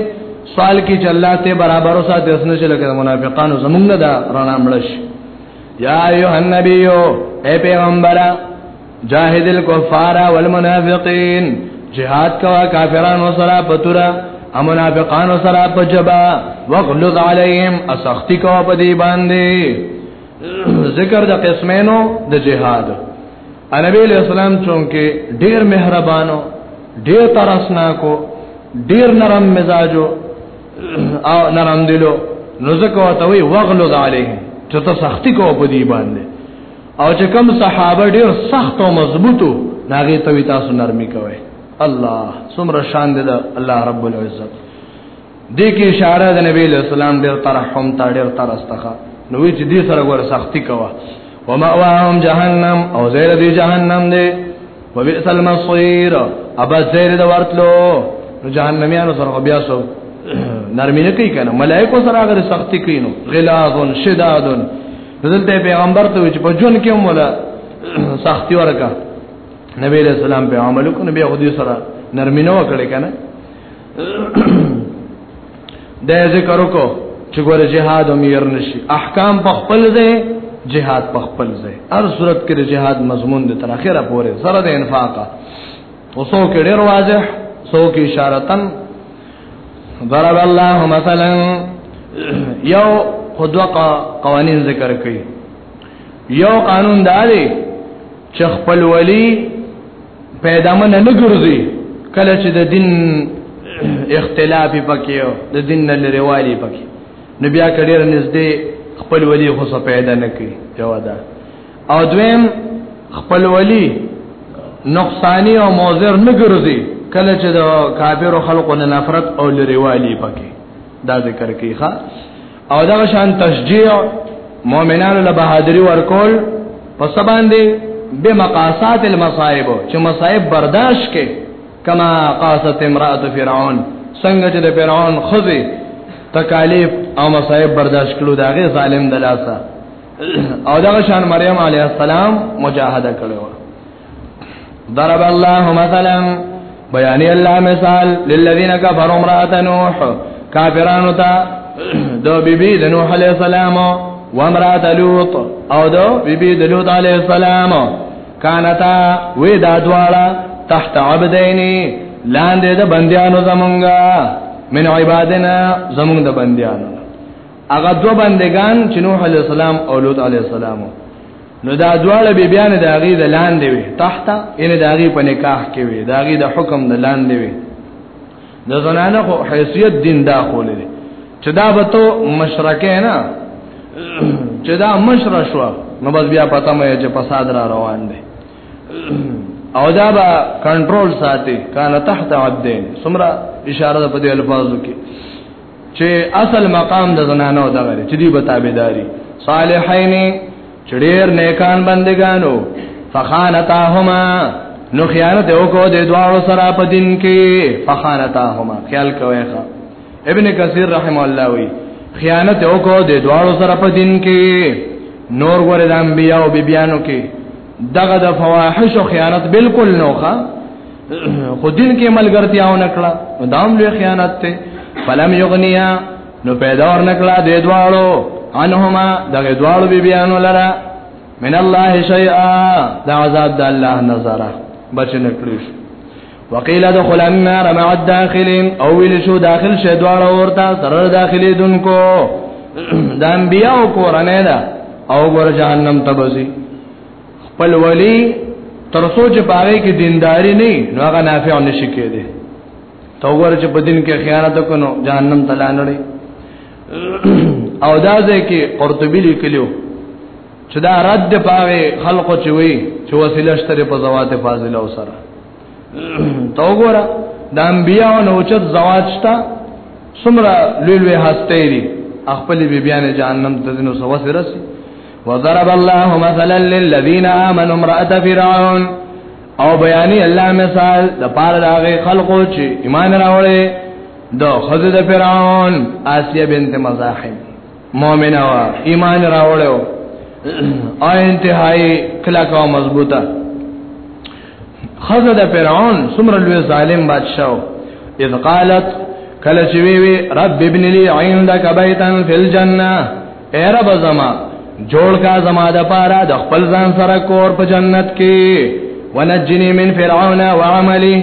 سوال کی چې الله ته برابر او سات اسنه چې لکه منافقانو زمونږ دا رانا ملش یا ایه النبیو اے پیغمبر جاهد الکفار والمنافقین جهاد کوا کافرانو سره پتورا او منافقانو سره پجبا وغلظ علیهم اسختی کوا پدی باندې ذکر د قسمینو د جهاد نبی علیہ السلام چونکه ډیر مهربانو ډیر ترسناکو ډیر نرم مزاجو او نرم دلو نو زکو ته وی وغلو علیه چې ته سختی کو په دی باندې او چې کم صحابه ډیر سخت او مضبوطو ناغه ته تاسو نرمي کوي الله سمره شان دې الله رب العزت دې کې اشاره د نبی له سلام ډېر ترحم تا ډېر ترستخه نو چې دې سره ور سختی کوه ومأواهم جهنم او زیر دی جهنم دی وبئس المصير ابا زیر د ورتلو نو جهنميانو سره بیا سو نرمی نه کوي کنه ملائکه سره هغه سختی کوي نو غلاظ شداد دلته پیغمبر ته چې په جون کې مولا سختی ورکا نبی رسول الله په عملو کو نبی خو دې سره نرمی نه وکړي کنه د ذکر کو چې ګور جهاد او میر نشي احکام په خپل ځای جهاد په خپل ځای هر صورت کې جهاد مضمون د تر اخره پورې سره د انفاقه اوسو کې ډېر واضح سو کې اشارتن ضرب الله مثلا یو خدوقه قوانین ذکر کړي یو قانون دا دی چې خپل ولی پیدا من نه ګرځي کله چې د دین اختلاف پکې د دین نه لريوالي پکې نو بیا کډیر نږدې خپل ولی خو څه پیدا نه کوي جوادا او دویم خپل ولی نقصانی او موزر نه ګرځي کله چې د کافر خلقو نه نفرت او لريوالي پکې دا ذکر کیخه او دا شان تشجيع مؤمنانو له بهادری ورکول په سبان دي به مقاسات المصائب چې مصائب برداشت کې کما قاست امراه فرعون څنګه چې د فرعون خزي تکالیف او مصائب برداشت کړو دا غي ظالم دلاسا او دا شان مریم علیه السلام مجاهده کړو ضرب الله مثلا بیان الله مثال للذین کفروا امراه نوح کافرانو ته دو بیبی د نوح علی السلام او امراه لوط او دو بیبی د لوط علی السلام کانتا وې دا دواړه تحت عبدینی لاندې د بندیانو زمونږه من عبادنا زمونږ د بندیانو هغه دو بندگان چې نوح علی السلام او لوط علی السلام نو دا دواړه به بیان د هغه د لاندې وي تحت ان د هغه په نکاح کې وي د هغه د حکم د لاندې وي د زنانه خو حیثیت دین دا خولې چې دا به تو مشرکه نه چې دا مشر شو نو بس بیا پتا مې چې فساد را روان دي او دا به کنټرول ساتي کان تحت عبدین سمرا اشاره په دې الفاظو کې چې اصل مقام د زنانو دغه چې دی به تابعداري صالحین چډیر نیکان بندگانو فخانتاهما نو خیانت وکړو د دوه سره په دین کې فخانتاهما خیال کوي ښا ابن کثیر رحم الله وی خیانت وکړو د دوه سره په دین کې نور ور د انبیاء او بیبیانو کې دغه د فواحش او خیانت بالکل نوخه خو دین کې ملګرتیا و نکړه نو دام لوی خیانت ته فلم یغنیا نو پیدا ور نکړه د دوالو انهما دغه دوالو بی بیانو لرا من الله شیئا دا عذاب د الله نظره بچ نکړي وقیل دخل النار مع الداخلین او ویل شو داخل شه دوالو ورته سر داخلي دونکو د انبیاء کورنه ده او ګور جهنم تبسی خپل ولی ترسو چې باغې کې دینداری نه نو هغه نافع نشي کېده تو ور چې په دین کې خیانت وکړو جهنم ته لاندړي او دا ځکه قرطبي لیکلو چې دا رد پاوي خلق چې وي چې وسیله شته په زوات فاضله او سره تو ګور د انبیاء او نوچت زواج تا سمرا لوی لوی هسته لري خپل بیبیانه جهنم ته دینو سو وسرسي وضرب الله مثلا للذين آمنوا امرأة فرعون او بیانی الله مثال د پاره داغه خلقو چې ایمان راوړې د خزه د فرعون آسیه بنت مزاحم مؤمنه وا ایمان راوړو او انتهایی کلا کا مضبوطه خزه د فرعون سمر لوی ظالم بادشاہ اذ قالت کله چې وی رب ابن لي عندك بيتا في الجنه اے رب زما جوړ کا زما د پاره د خپل ځان سره کور په جنت کې ونجنی من فرعون وعملی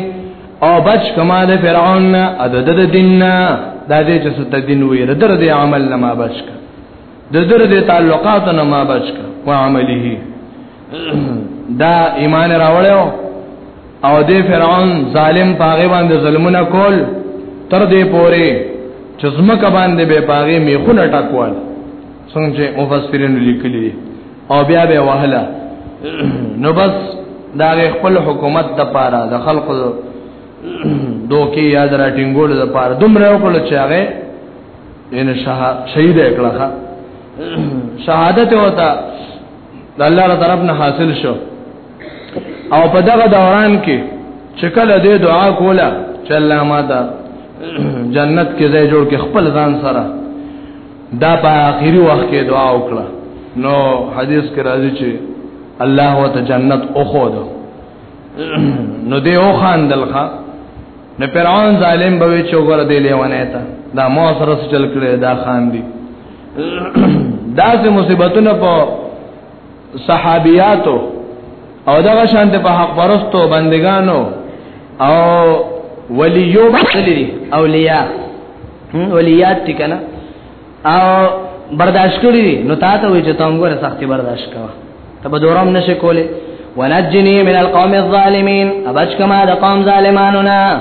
او بچ کما د فرعون نه د د دین نه د دې چې ست دین وې د در دې عمل نه ما بچ کا د در دې تعلقات نه ما بچ کا وعمله دا ایمان راوړیو او دې فرعون ظالم پاغه باندې ظلمونه کول تر دې پوري چې زمکه باندې به پاغه میخونه ټکوال څنګه مفسرین لیکلي او بیا به وهله نو بس دا خپل حکومت د پاره د خلق دوکي یاد را ټینګول د پاره دومره وکړل چې هغه ان شهید کړه شهادت وتا د الله تعالی طرف نه حاصل شو او په دغه دوران کې چې کله دې دعا کوله چې الله ما دا جنت کې ځای جوړ کې خپل ځان سره دا په اخیری وخت کې دعا وکړه نو حدیث کې راځي چې الله وت جنت او خو ده نو دې او خان دلخه نو فرعون ظالم به چې وګوره دې لیوانه تا دا مو سره چل کړي دا خان دي دا سه مصیبتونه په صحابياتو او دغه شان د حق پرستو بندگانو او ولیو بسلی اولیاء اولیاء تکنا او برداشت کړی نو تا ته وی چې تاسو غره سختي برداشت کوا ته به دورم نشه کوله ونجنی من القوم الظالمین ابچ کما د قوم ظالمانو نه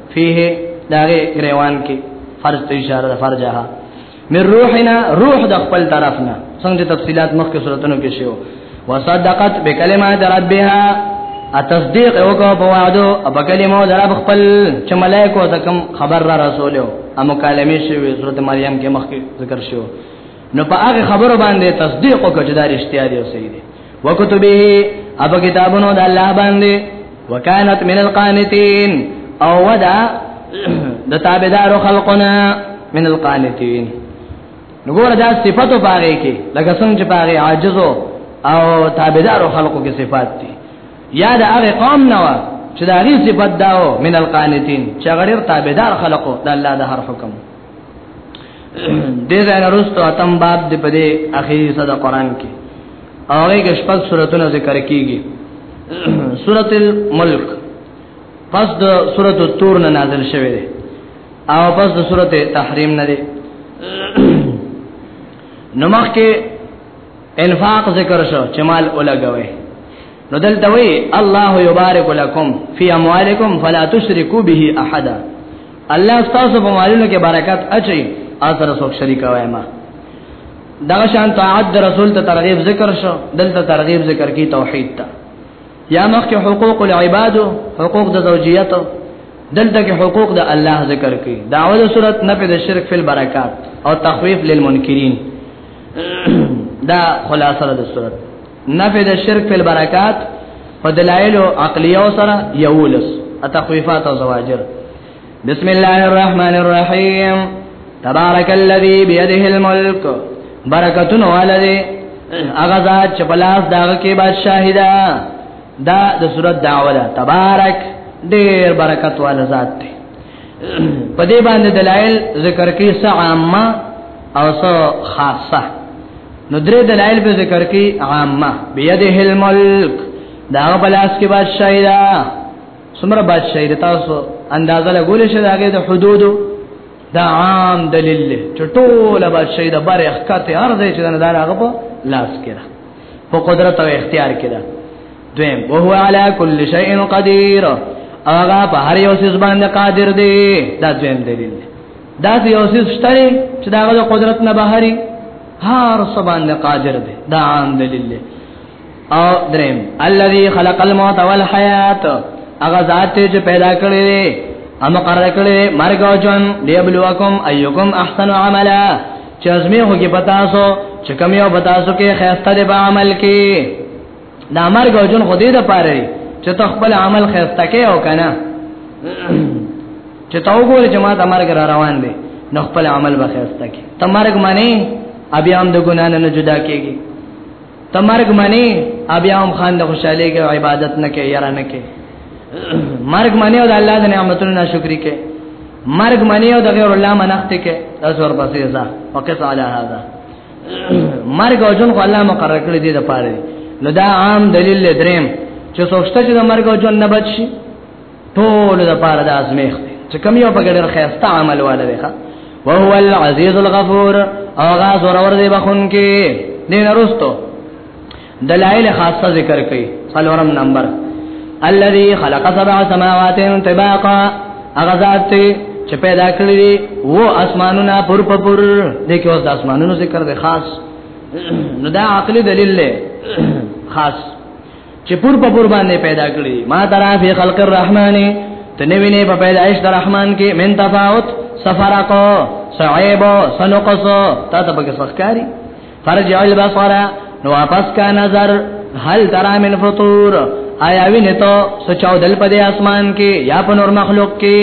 فيه داغه گریوان کې فرض ته اشاره ده فرجها من روحنا روح د خپل طرفنا څنګه تفصيلات مخکې صورتونو کې شو وصدقت بكلمات ربها اتصدیق وکاو په وعده او په کلمو درب خپل چې ملائکه تکم خبر را رسولو ا مکالمه شوی سورته مریم کې مخکې ذکر شو نو په هغه خبره باندې تصدیق وکړه چې دا رښتیا دی او صحیح دی وکتبه اب کتابونو د الله باندې وکانت من القانتين او ودا د تابعدار خلقنا من القانتين نو ګور دا صفاتو پاره کې لکه څنګه چې پاره عاجزو او تابعدار خلقو کې صفات دي یا د هغه قوم نه و چې دا غي صفات داو من القانتين چې غړي تابعدار خلقو د الله د هر حکم دې ځای وروسته اتم باب دې په دې اخیری صدا قران کې هغه کې شپږ سوراتونه ذکر کیږي سورۃ الملک پس د سورۃ الطور نه نازل شوه دی او پس د سورۃ تحریم نه دی نو مخکې انفاق ذکر شو چې مال اولګوي نو دلته وی الله یبارک لكم فی اموالکم فلا تشرکوا به احد الله تاسو په مالونو کې برکت اچي اثر سوک شریک وای ما دا شان طاعت د رسول ته ترغیب ذکر شو دلته ترغیب ذکر کی توحید ته یا مخکې حقوق العباد حقوق د زوجیت دلته کې حقوق د الله ذکر کی دعوه د صورت نه په شرک فل برکات او تخویف للمنکرین دا خلاصه د صورت نفی د شرک فی البرکات په دلایل عقلیه سره یولس اتخویفات او زواجر بسم الله الرحمن الرحیم تبارک الذی بيده الملک برکتون ولدی اغه ذات چې بلاس داغه کې بادشاہی دا دا د صورت داوله تبارک ډیر برکت والا ذات دی په دې باندې دلایل ذکر کې څه عامه او څه خاصه نو درې دلایل به ذکر کې عامه بيده الملک دا بلاس کې بادشاہي دا سمره بادشاہي دا تاسو اندازه لګولې شه داګه د حدودو دا عام دلیل له ټوله بادشاہي دا بره اخکته ارزه چې دا هغه په لاس کې په قدرت او اختیار کې ده دویم وهو علی کل شیء قدیر هغه په هر یو څه باندې قادر دی دا دویم دلیل دی دا یو څه شته چې دا د قدرت نه بهري هر څه باندې قادر دی دا عام دلیل دی او دریم الذي خلق الموت والحیات هغه ذات چې پیدا کړی دی اما قرار کړی مرګ او جون دیبلوکم ایکم احسن عملا چې ازمه هوګي پتا سو چې کوم یو پتا سو کې خیرته دی په عمل کې دا مرګ او جون خدای د پاره چې ته خپل عمل خیرته کې او کنه چې تا وګورې چې ما ته مرګ را روان دی نو خپل عمل به خیرته کې ته مرګ معنی ابي هم د ګنا نه جدا کېږي تمرګ منی بیا هم خان د خوشاله کې عبادت نه کوي یاره نه کوي مرګ منی او د الله د نعمتونو ناشکری کوي مرګ منی او د غیر الله منښت کوي تاسو ورپسې ځه وقص علی هذا مرګ او جون خو الله مقرر کړی دی د پاره نو دا عام دلیل دریم چې څوک چې د مرګ او جون نه بچي ټول د پاره د ازمیخت چې کوم یو په ګډر خیرسته عمل والا دی وهو العزیز الغفور او غاز ورور دی بخون کې دین رستو دلائل خاصه ذکر کړي څلورم نمبر الذي خلق سبع سماوات طباقا اغذات چې پیدا کړی دی و اسمانونه پر پر پر دغه اوس د اسمانونو ذکر دی خاص نو دا عقلي دلیل له خاص چې پور په پور باندې پیدا کړی ما ترا فی خلق الرحمن تنوینه په پیدائش در رحمان کې من تفاوت سفرقو صعيب سنقص تا ته پکې سخکاری فرج البصر نو واپس کا نظر هل ترا من فطور آیا وینې ته سچاو دل په دې اسمان کې یا په نور مخلوق کې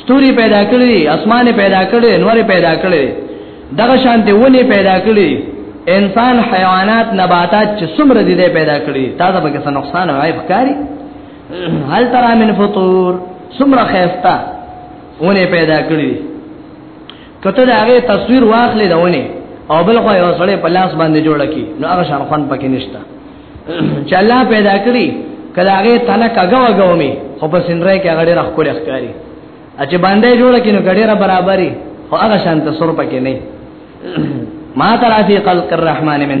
ستوري پیدا کړی اسمان پیدا کړی نور پیدا کړی دغه شان دی ونی پیدا کړی انسان حیوانات نباتات چې څومره دي پیدا کړی تاسو به څه نقصان او عیب کاری هل ترى من فطور څومره خيستا ونه پیدا کړی کته دا هغه تصویر واخلې دا ونه او بل خو یو سړی په لاس باندې جوړ کی نو هغه شان خوان پکې نشتا چې الله پیدا کړی کله هغه تنه کګه وګومي خو په سنره کې هغه ډېر خپل ښکاری چې باندې جوړ کینو ګډیره برابرې خو هغه شانت سر پکې نه ما ترا فی خلق الرحمن من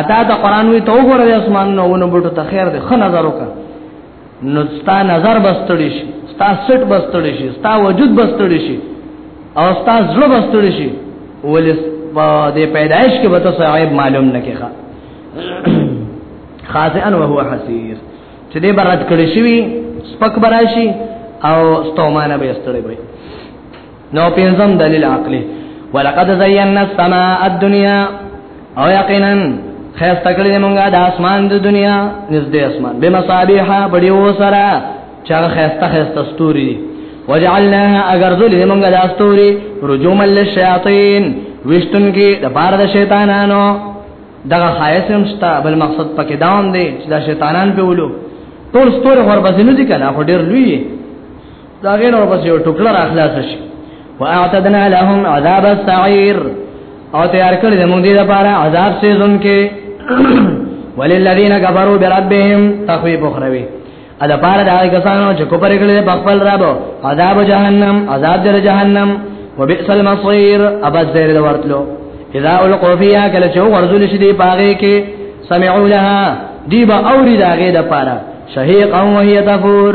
اتا ته قران وی تو ګور د اسمان نو ونه بټو ته خیر دی خ نظر وک نو ستا نظر بستړی شي ستا سټ بستړی شي ستا وجود بستړی شي او ستا زړه بستړی شي ولې د پیدایش کې به تاسو عیب معلوم نه کیخه خاطئا وهو حسیر چې دې برات کړی شي سپک براشي او ستومانه به استړی وي نو پنځم دلیل عقلی ولقد زینا السماء الدنيا او یقینا خیر تکړه مونږه د اسمان د دنیا نږدې اسمان به مصابيح بډیو سره چا خیرته خیرته ستوري وجعلناها اگر ذل مونږه د استوري رجوم للشیاطین وشتن کې د بار د شیطانانو دغه خایسم شته بل مقصد پکې داوم دی چې دا شیطانان په ولو ټول ستوري ور بزنو دي کنه خو ډیر لوی دا غیر اور پس یو ټوکړه را خلاص شي واعتدنا لهم عذاب السعير او تیار کړی د مونږ لپاره عذاب سيزون کې وللذین کفروا بربهم تخویب اخروی ادا پار دا کسانو چې کوپر کړل په خپل رب عذاب جهنم عذاب در جهنم وبئس المصير ابد زیر د ورتلو اذا القوا فيها کله چې ورزول شي دی پاره کې سمعوا لها دیبا اوری داغه د پاره شهیق او هي تفور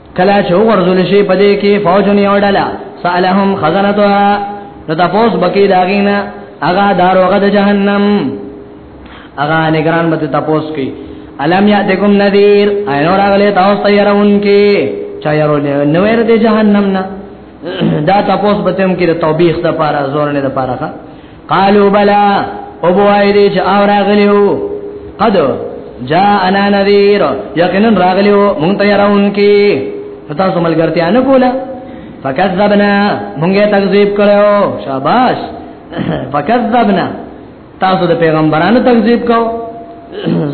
کلا چې ورزول شي په دې کې فوجن یو ډله سالهم خزنتها نو تاسو بکی داغینا اغا داروغه د جهنم اغا نگران به تاسو کې الم یاتکم نذیر اینو راغله تاسو ته يرون کې چا يرون نو ور دې جهنم نه دا تاسو به تم کې توبېخ د پاره زور نه د پاره قالو بلا او بوای دې چې او راغلیو قد جاءنا نذير یقینا راغلیو مونږ ته راون کې تاسو ملګرتیا نه کوله فکذبنا مونږه تکذیب کړو شاباش فکذبنا تاسو د پیغمبرانو تکذیب کو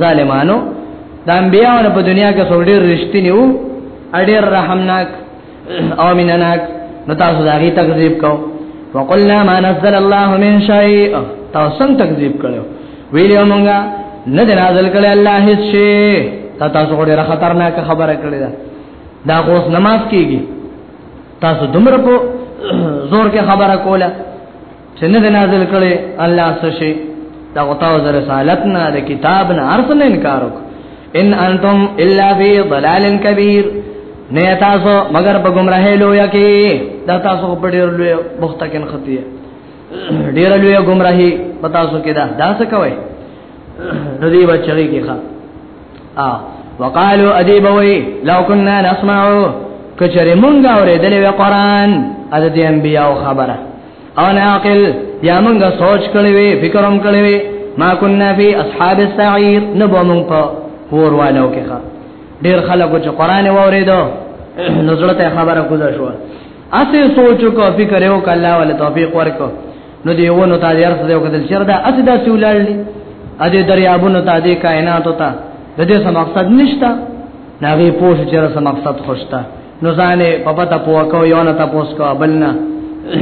ظالمانو د انبیانو په دنیا کې څو ډېر رښتینی وو اډیر رحمناک او منناک نو تاسو دا غي تکذیب کو وقلنا ما نزل الله من شيء تاسو څنګه تکذیب کړو ویلو مونږه نه د نازل کړي الله هیڅ شي تا تاسو غوډه خطرناک خبره کړې ده دا اوس نماز کیږي تاسو دومره په زور کې خبره کوله چې نه نازل کړي الله سشي دا غطاو زر رسالت نه د کتاب نه عرض نه انکار وک ان انتم الا فی ضلال کبیر نه تاسو مگر په گمراهی لوی کې دا تاسو په ډیر لوی مختکن خطیه ډیر لوی گمراهی پتا سو کې دا دا څه کوي د دې بچی کې ښا ا وقالو ادیبوی لو كنا نسمعو کچره مونږ اورېدلې قرآن ا دې انبیاء خبره او نه عقل یا موږ سوچ کړی وی فکر هم کړی وی ما كنا فی اصحاب السعیر نه به موږ په ور والو کې ښه ډیر خلک چې قران ووریدو نو زړه ته خبره کوزه شو اته سوچ کو فکر یو کله ول توفیق ورکو نو دی ونه تا درس دیو کدل چر دا اته دا سولړ ا دې دریابونو ته دې کائنات ته د دې څه مقصد نشته ناغي پوه چې سره مقصد خوشته نو ځانه په پتا پوه کو یو نه تاسو کو بل نه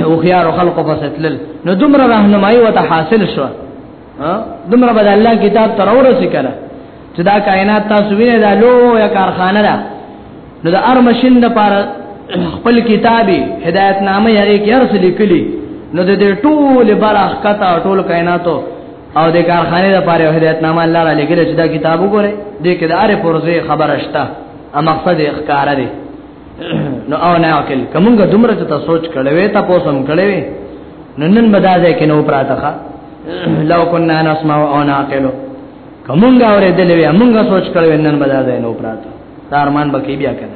او خيار خلق فسدل نو دومره راهنمایي وته حاصل شو ها دومره بد الله کتاب تر اورسه کړه چې دا کائنات تاسو وینئ دا لویه کارخانه ده نو د ار ماشين د پار خپل کتابي هدایت نامه یې کې ارسل کړي نو د دې ټول برخ کته ټول کائناتو او د کارخانه لپاره یو هدایت نامه الله را لګل چې دا کتاب وګوره دې کې د اره پرځه خبره شته ا مقصد یې ښکار دی نو او نه عقل کومګه دومره چې تاسو سوچ کړې وې تاسو هم کړې وې نن نن بدازه کې نو پراته ښه لو كنا نسمع او نعقل کومګه اورې دلې وې موږ سوچ کړې نن بدازه نو پراته تارمان بکی بیا کړه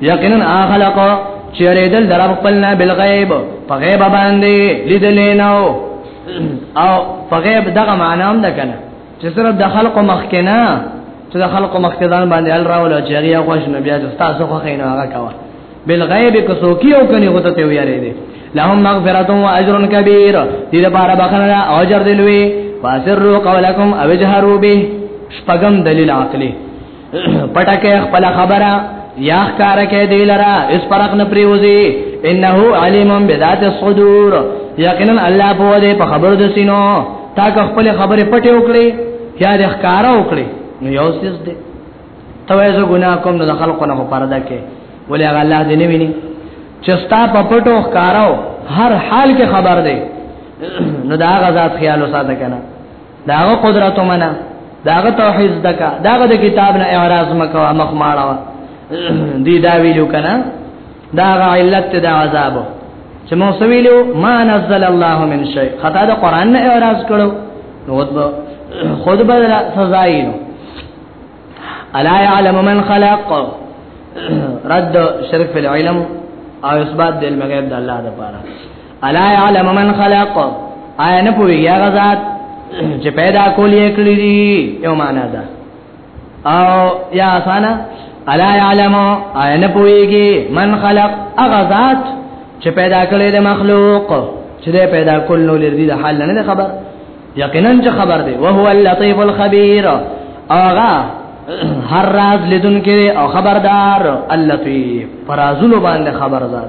یقینا اخلق چریدل در خپلنا بالغیب په غیب باندې لیدلې نو او په غیب دغه معنی هم ده کنه چې صرف د خلق مخکنه چې د خلق مخکدان باندې ال راول چې هغه خوښ نه بیا تاسو خو خینه هغه کاوه بالغیب کسوکی او کني غته ته ویارې دي لهم مغفرت و اجر کبیر دې لپاره بخنه او اجر دلوي فاسروا قولکم او جهروا به شپغم دلیل عقلی پټکه خپل خبره یا کار کې دی لرا اس پرخ نه پریوزی انه علیم بذات الصدور یقینا الله په دې په خبرو د سینو تا خپل خبره پټه وکړي یا د ښکارا وکړي نو یو سیس دی توایزه ګناه کوم نو خلکو نه پرده کې ولې هغه الله دې نه ویني چې ستا په پټو ښکارو هر حال کې خبر دی نو دا غزاد خیال وساته کنه داغه قدرت منا داغه توحید دکا داغه د کتاب نه اعراض مکوا مخ ماړه دی دا ویلو کنه داغه علت د عذاب چې مو سویلو ما نزل الله من شی خطا د قران نه اعراض کړو نو خود به سزایلو الا يعلم من خلق رد شرک فی العلم او اثبات د علم غیب د الله لپاره الا يعلم من خلق آیا نه پوي یا غزاد چې پیدا کول یې کړی دی یو معنا ده او یا اسانا الا يعلم آیا نه پويږي من خلق اغزاد چې پیدا کړی د مخلوق چې پیدا کول نو لري د حال نه خبر یقینا چې خبر دی او هو اللطیف الخبیر اغا هر راز لیدونکو او خبردار اللطیف فرازلو باندې خبردار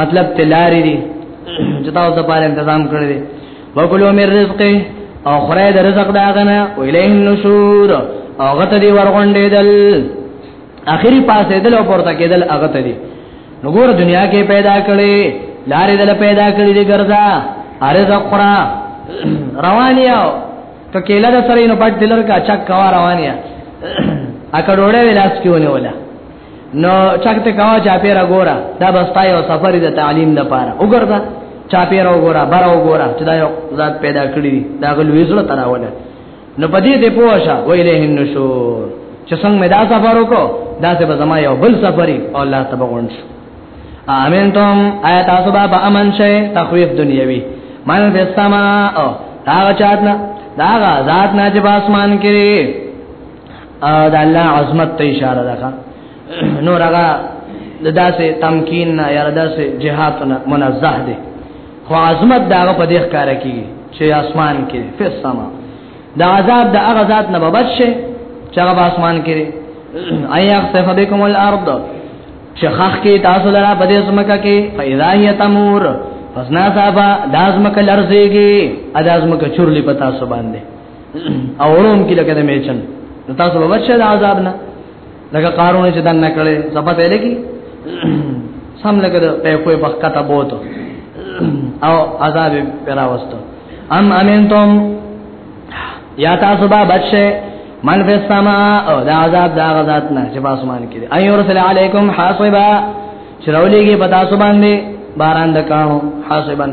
مطلب تلاری دی چې تاسو د پاره تنظیم کړی دی وکلو مې رزق او خره د رزق دا غنه ویلې نشور او غته دی ورغونډې دل اخیری پاسې دل او پورته کېدل هغه ته دی نو ګور دنیا کې پیدا کړي لارې دل پیدا کړي دی ګرځا ارزق خره روانیا ته کېلا د سره نو پټ دلر کا چک کوا روانیا اکه ډوړې ولاس کیونه ولا نو چاکته کوا چا پیرا ګورا دا بستا یو سفر د تعلیم د پاره وګوردا چا پیرا وګورا بارا وګورا چې دا یو ذات پیدا کړی دا غل ویزړه تراوله نو پدې دې پوښا ویلې النشور چې څنګه مې دا سفر وکړو دا څه به زما یو بل سفرې او الله تبارک شو امين تم آیا تاسو به امن شئ تخويف دنیوي من فی السماء او دا چاتنا دا ذات نه چې په اسمان کې او د الله عظمت ته اشاره ده نور هغه د داسې تمکین نه یا داسې جهاد نه منزه دي خو عظمت دا په دې ښکار کې چې اسمان کې په سما د عذاب د هغه ذات نه بچ شي چې هغه په اسمان کې ایا خسف بكم الارض چې خخ کې تاسو لرا په دې سمکه کې فاذا هي تمور پس نا صاحب دازمکه لرزيږي ادازمکه چورلي پتا سو باندې اورون کې لکه د میچن تاسو به بچی د عذاب نه لکه قارون چې دنه کړي سبا ته لګي سم لکه د پیکوې په کته بوته او عذاب پراوستو ام امنتم یا تاسو به بچی من فی السما او دا عذاب دا غزاد نه چې پاسمان کې ایو رسول علیکم حاصبا چرولیږي پتا سو باندې باران د کانو حاصبن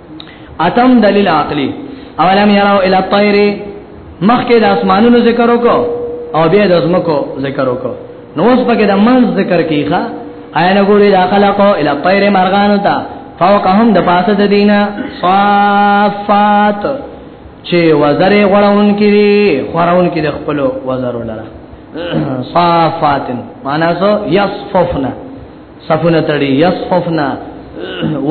اتم دلیل عقلی اولم یراو الی الطیر مخکې د اسمانونو ذکر وکاو او بیا د زمکو ذکر وکاو نو اوس پکې د منځ ذکر کیخه عین ګوري د خلقو الی الطیر مرغانو ته فوقهم د پاسه د دینه صافات چې وزره غړون کړي خورون کړي خپل وزر ولره صافات معنا سو یصففنا صفونه تړي يصففنا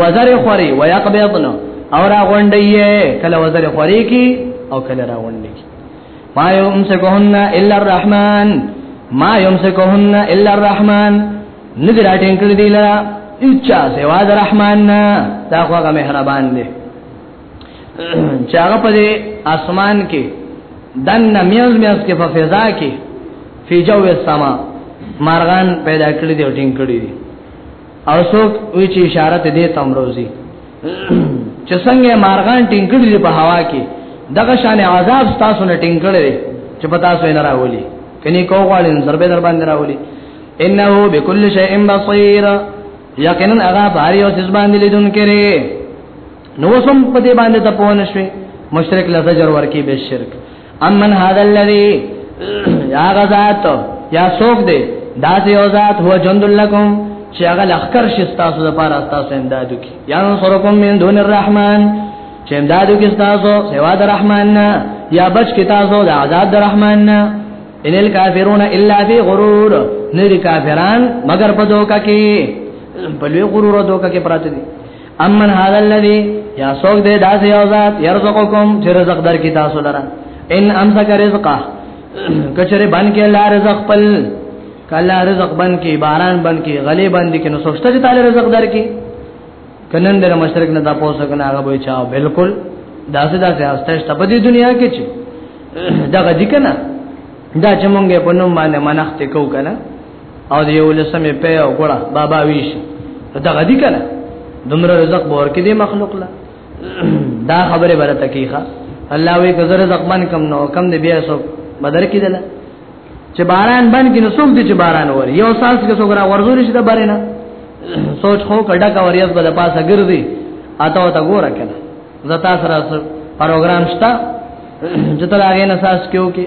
وزر خوري ويقبضنا او را غونډي کله وزر خوري کی او کله را غونډي کی ما يمسكهن الا الرحمن ما يمسكهن الا الرحمن نذر اټین کړی دی لرا اچا سوا د رحمان دا خو هغه مهربان دی چې هغه په اسمان کې دنه میاز میاز کې په فضا کې فی جو السما مارغان پیدا کړی دی او ټینګ کړی دی او څوک وی چې اشاره ته دی تمروزی چې څنګه مارغان ټینګ کړی دی په هوا کې دغه شان عذاب تاسو نه ټینګ کړی دی چې په تاسو نه راولي کني کو غواړین ضربه در باندې راولي انه بكل شيء بصير یقینا هغه باری او سز باندې لیدون کړي نو سم په دې باندې ته پوه نشوي مشرک له زجر ورکی به شرک امن هذا الذي یا غزات یا سوق دې دا دې او ذات هو جند لکم چې هغه لخر شي تاسو د پاره تاسو امدادو کی یا سرکم من دون الرحمن چې امدادو کی تاسو سوا د رحمان نه یا بچ کی تاسو د عذاب د رحمان نه ان الکافرون الا فی غرور نه کافران مگر په دوکا کې په لوی غرور دوکا کې پراته دي امن هذا الذي یا سوګ دې داسې یو ذات يرزقکم چې رزق در کی تاسو لره ان امسک رزقه کچره بن کې الله رزق پل کله رزق بن کې باران بن کې غلې بن کې نو سوچته چې تعالی رزق در کی کنن در مشرک نه دا پوسو کنه هغه به چاو بالکل داسې داسې هستش ته په دې دنیا کې چې دا غدي کنه دا چې مونږه په نوم باندې منښت کو کنه او د یو لسمې په او ګړه بابا ویش دا غدي کنه دومره رزق بور کې دی مخلوق لا دا خبره بره تکیخه الله وی که رزق من کم نو کم دی بیا سو بدر کې دله چې باران باندې کې نو څوک دي چې باران ور یو ساس کې څوک را ورزول شي دا باران سوچ خو کډه کا وریاض بل پاسه ګرځي اته وته ګوره کنه زتا سره پروګرام شته چې تل هغه نه ساس کېو کې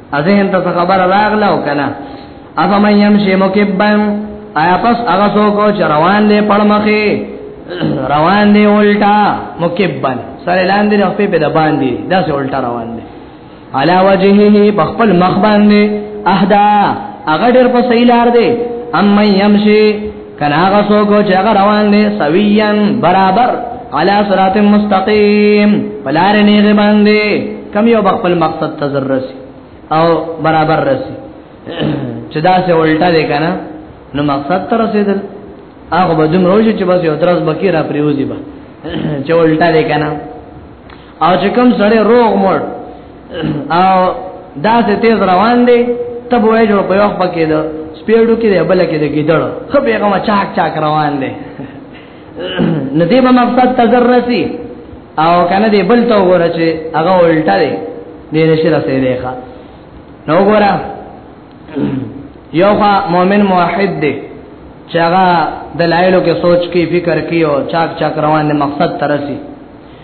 اذهن ته خبر راغله او کنه اما من يمشي مكبن آیا پس هغه څوک چې روان دی پړمخه روان دی الټا مکبن سره لاندې نه په بده باندې دا سه الټا روان دی علا وجهه بخپل مخ باندې احدا هغه ډېر په سیلار دی اما يمشي کنا هغه څوک چې هغه روان دي سويا برابر على صراط مستقيم بلار نه غي باندې کم یو خپل مقصد تزرس او برابر رسي چې دا سه الټا دی کنه نو مقصد تر رسیدل هغه به دوم روزي چې بس یو درس بکی را پریوزي به چې الټا دی کنه او چې کوم سړی روغ مړ او دا څه تیز روان دی تب وای جوړ په یو پکې ده سپیډو کې دی بل کې دی ګیدړ خو بیغه ما چاک چاک روان دی ندی به مقصد تزرسی او کنه دی بل ته وره چې هغه الټا دی دې نشي رسېدې ښا نو ګورا یو خوا مؤمن موحد دی چې هغه دلایلو کې سوچ کې فکر کې او چاک چاک روان دی مقصد ترسي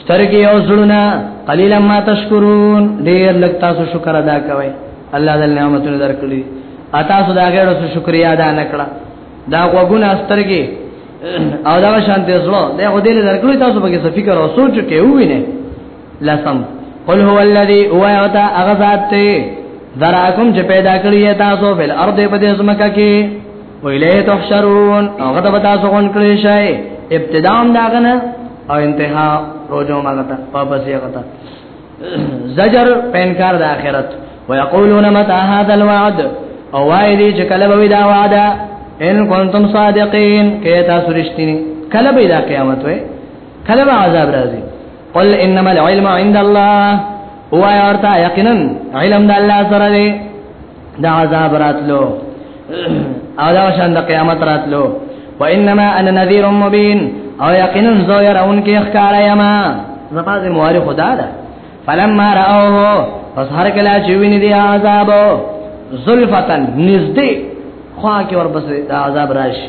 سترګې او زړونه قليلا ما تشکرون ډېر لږ تاسو شکر ادا کوئ الله دې نعمتونه درکړي اتا سو دا غیرو سو شکریا ادا نکړه دا وګونه سترګې او دا شانته زړه دا خو دې درکړي تاسو به څه فکر او سوچ کې ووینه لسم قل هو الذی هو یعطا اغذات ذراکم چې پیدا کړی تاسو په ارض په دې زمکه کې ویلی تحشرون او غدا بتا سغون کړی شای ابتدام داغنه او انتها روجو مغتا واپس یغتا زجر پینکار د اخرت ويقولون متى هذا الوعد او وای دی چې کله به دا وعده ان کنتم صادقین کیتا سرشتنی کله به دا قیامت وای کله به عذاب راځي قل انما العلم عند الله هو يرتا يقينا علم الله سره دا عذاب راتلو او دا شان د قیامت راتلو وانما انا نذير مبين او یقینا زو يرون کې ښکار یما زماز مواري خدا ده فلما راوه پس هر کله چې ویني دی عذاب زلفتن نزدې خوا کې ورپسې عذاب راشي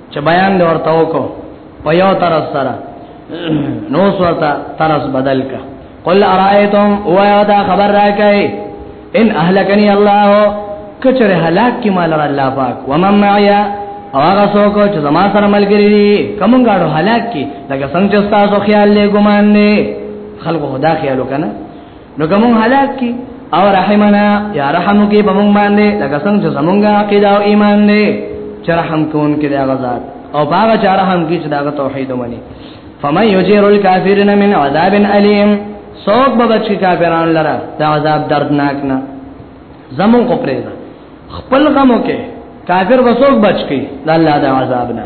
چې بیان دی ورته وکړو په یو تر سره نو سورته ترس بدل کا قل ارایتم و یادا خبر راکای ان اهلکنی الله کچره هلاک کی مال الله پاک ومن معیا او هغه څوک چې زما سره ملګری دي کوم غاړو هلاک کی لکه څنګه چې تاسو خیال له ګمان نه خلق خدا خیالو کنه نو کوم هلاک کی او رحمنا یا رحم کی بمون باندې لکه څنګه چې زمونږه عقیده او ایمان دی چې رحم کون کې دا غزاد او باغ چې رحم کی چې دا توحید منی فمن یجیر الکافرین من عذاب الیم سوک بچی کافرانو لره دا عذاب دردناک نه زمون کو پرېږه خپل غمو کې کافر وسوک بچ کی د الله د عذاب نه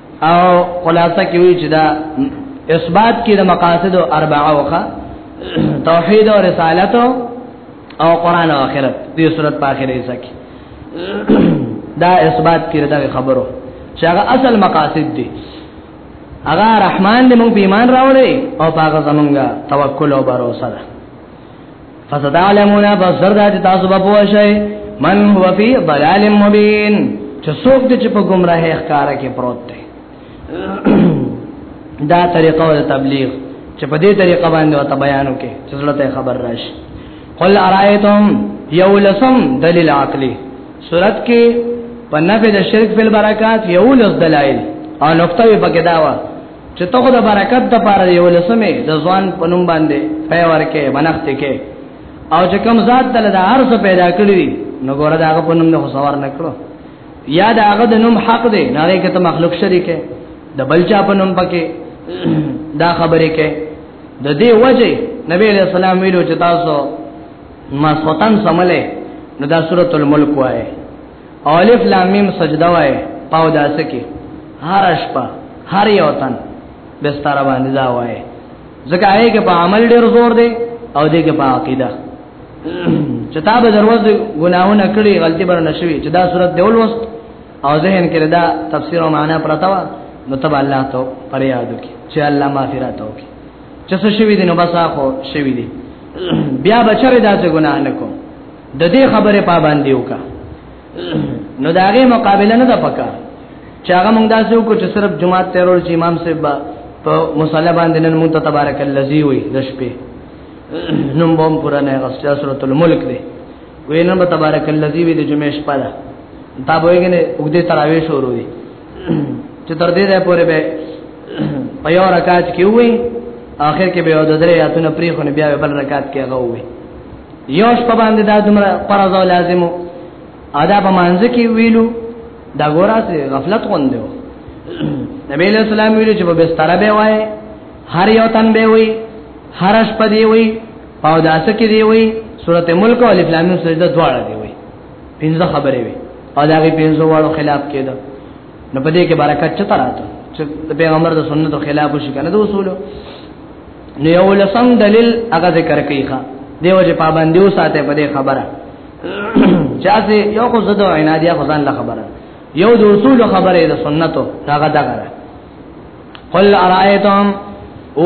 او خلاصه کې وی چې دا اثبات کې د مقاصد اربعه وخه توحید او رسالت او قران او آخرت دې صورت په اخر حصہ کې دا اثبات کې دا خبرو چې هغه اصل مقاصد دي هغه رحمان دې موږ ایمان راوړې او هغه زمونږه توکل او باور سره فستعلمون پس زردا چې تاسو به پوه شئ من هو فی ضلال مبین چې څوک دې چې په گمراهی ښکارا کې پروت دی دا طریقه د تبلیغ چې په دې طریقه باندې وته بیان وکړي چې زړه خبر راشي قل ارایتم یولسم دلیل عقلی صورت کې په نفع د شرک په برکات یولس دلایل او نقطه په کې داوا چې ته خو د برکت د پاره یو لسمه د ځوان په نوم باندې پي ورکه منښت کې او چې کوم ذات تل د ارزه پیدا کړی نو ګوره دا په نوم نه سوار نکړو یا دا هغه د نوم حق دی نه لري کته مخلوق شریک د بلچا په نوم پکې دا خبرې کې د دې وجه نبی علیہ السلام ویلو چې تاسو ما سوتن سمله نو دا سورۃ الملک وایي الف لام میم سجده وای پاو داسه کې هر شپه هر یو تن بستر باندې دا وای ځکه هغه کې په عمل ډیر زور دی او دې کې په عقیده چې تا به دروز ګناونه کړی غلطي بر نشوي چې دا صورت دی ولوست او ذهن کې دا تفسیر او معنا پرتا و نو تب الله ته پر یاد کی چې الله معافی راته وکي چې څه شوی دی نو بس اخو شوی دی بیا بچره دا څه ګناه نکوم د دې خبره پابند یو کا نو دا غي مقابله نه ده پکا چې هغه موږ داسې وکړو چې صرف جمعه تیرول چې امام صاحب په مصلی باندې نن مونته تبارک الذی وي د شپې نوم بوم قران غسل سورۃ الملک دی وینم تبارک الذی وی د جمعې شپه ده تا بوګنه وګدې تراوی شروع وي چې تر دې ده پورې به په یو رکعت کې وي اخر کې به د درې آیاتونو پرې خو بیا بل رکعت کې غووي یو شپه باندې دا دومره فرض او لازم ادا په مانځ کې ویلو دا ګورا سي غفلت غوندو نبی له سلام ویلو چې په بستر به وای هر یو تن به وای هر شپه دی وای او داس کې دی وای سورته ملک او الف لام میم سجده دواړه دی وای پنځه خبرې وي او دا غي پنځه واړو خلاف کېده نو په دې کې برکت چته راته چې پیغمبر د سنتو خلاف وشي کنه د اصولو نو یو لسم دلیل هغه ذکر کوي ښا دیو چې پابندیو ساته په دې خبره چا سي یو خو زده عنادیا خو ځان له خبره یو د اصول خبره د سنتو هغه دغه قل ارایتم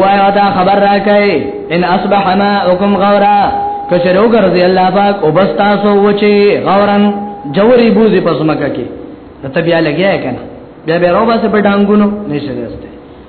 وایا دا خبر راکای ان اصبح ماءکم غورا کشرو ګرځي الله پاک او بس تاسو وچی غورن جوری بوزي پسمکه کې ته بیا لګیا کنه بیا به روبه سره ډنګونو نشه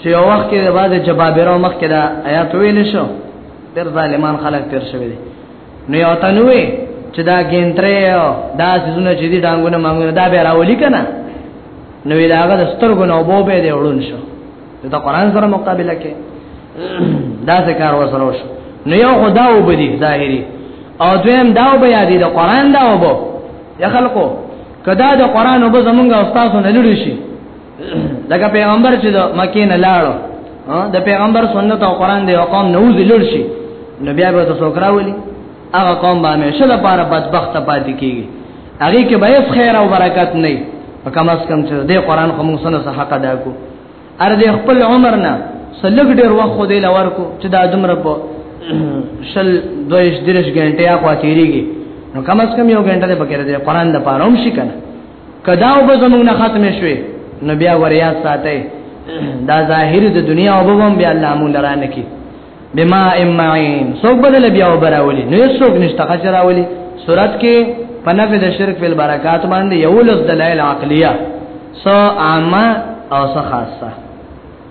چې یو وخت کې بعد جبابره مخ کې دا آیات ویل شو ډېر ظالمان خلک تیر شوی دي نو یو تنوي چې دا ګینټره دا سيزونه چې دي ډانګونه مانګونه دا به راولي کنه نو دا هغه د سترګو نو بو به دی وړون شو دا قران سره مقابله کې دا څه کار وسره شو نو یو خدا و بدی ظاهری او دویم دا و بیا دی د قران دا و بو یا خلکو کدا د قران وب زمونږ استادونه لړی شي لکه پیغمبر چې د مکې نه لاړو د پیغمبر سنت او قران دی او قوم نوز لړ شي نو بیا به تاسو کراولي هغه قوم به همیشه د پاره بدبخت پاتې کیږي هغه کې به هیڅ خیر او برکت نه په کم اس کم چې د قران خو موږ سره حق ادا کو ار دې خپل عمر نه سلګ ډیر وخت خو دې لور کو چې دا دمر په شل دویش درش غنټه یا خوا تیریږي نو کم اس کم یو غنټه دې پکې دې قران د پاره هم شي کنه کدا او زمونږ نه ختم شوي نو بیا وریا ساتي دا ظاهر د دنیا او بوم بیا الله مون لرانه کی بما امعين سو بدل بیا او براولي نو سوګ نشته خچراولي صورت کې پنف د شرک فل برکات باندې یو لز دلایل عقلیه سو عامه او سو خاصه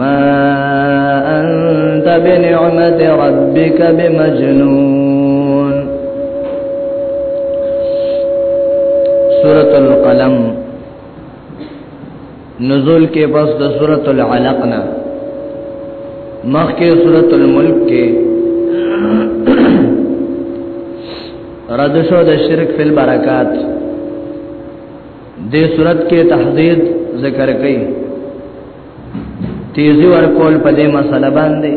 ما انت بنعمت ربك بمجنون سورة القلم نزول کې پس د سورة العلق نه مخکې سورة الملک کې رد شو د شرک فی البرکات دې صورت کې تحدید ذکر کړي تیزی ورکول په دې مسله باندې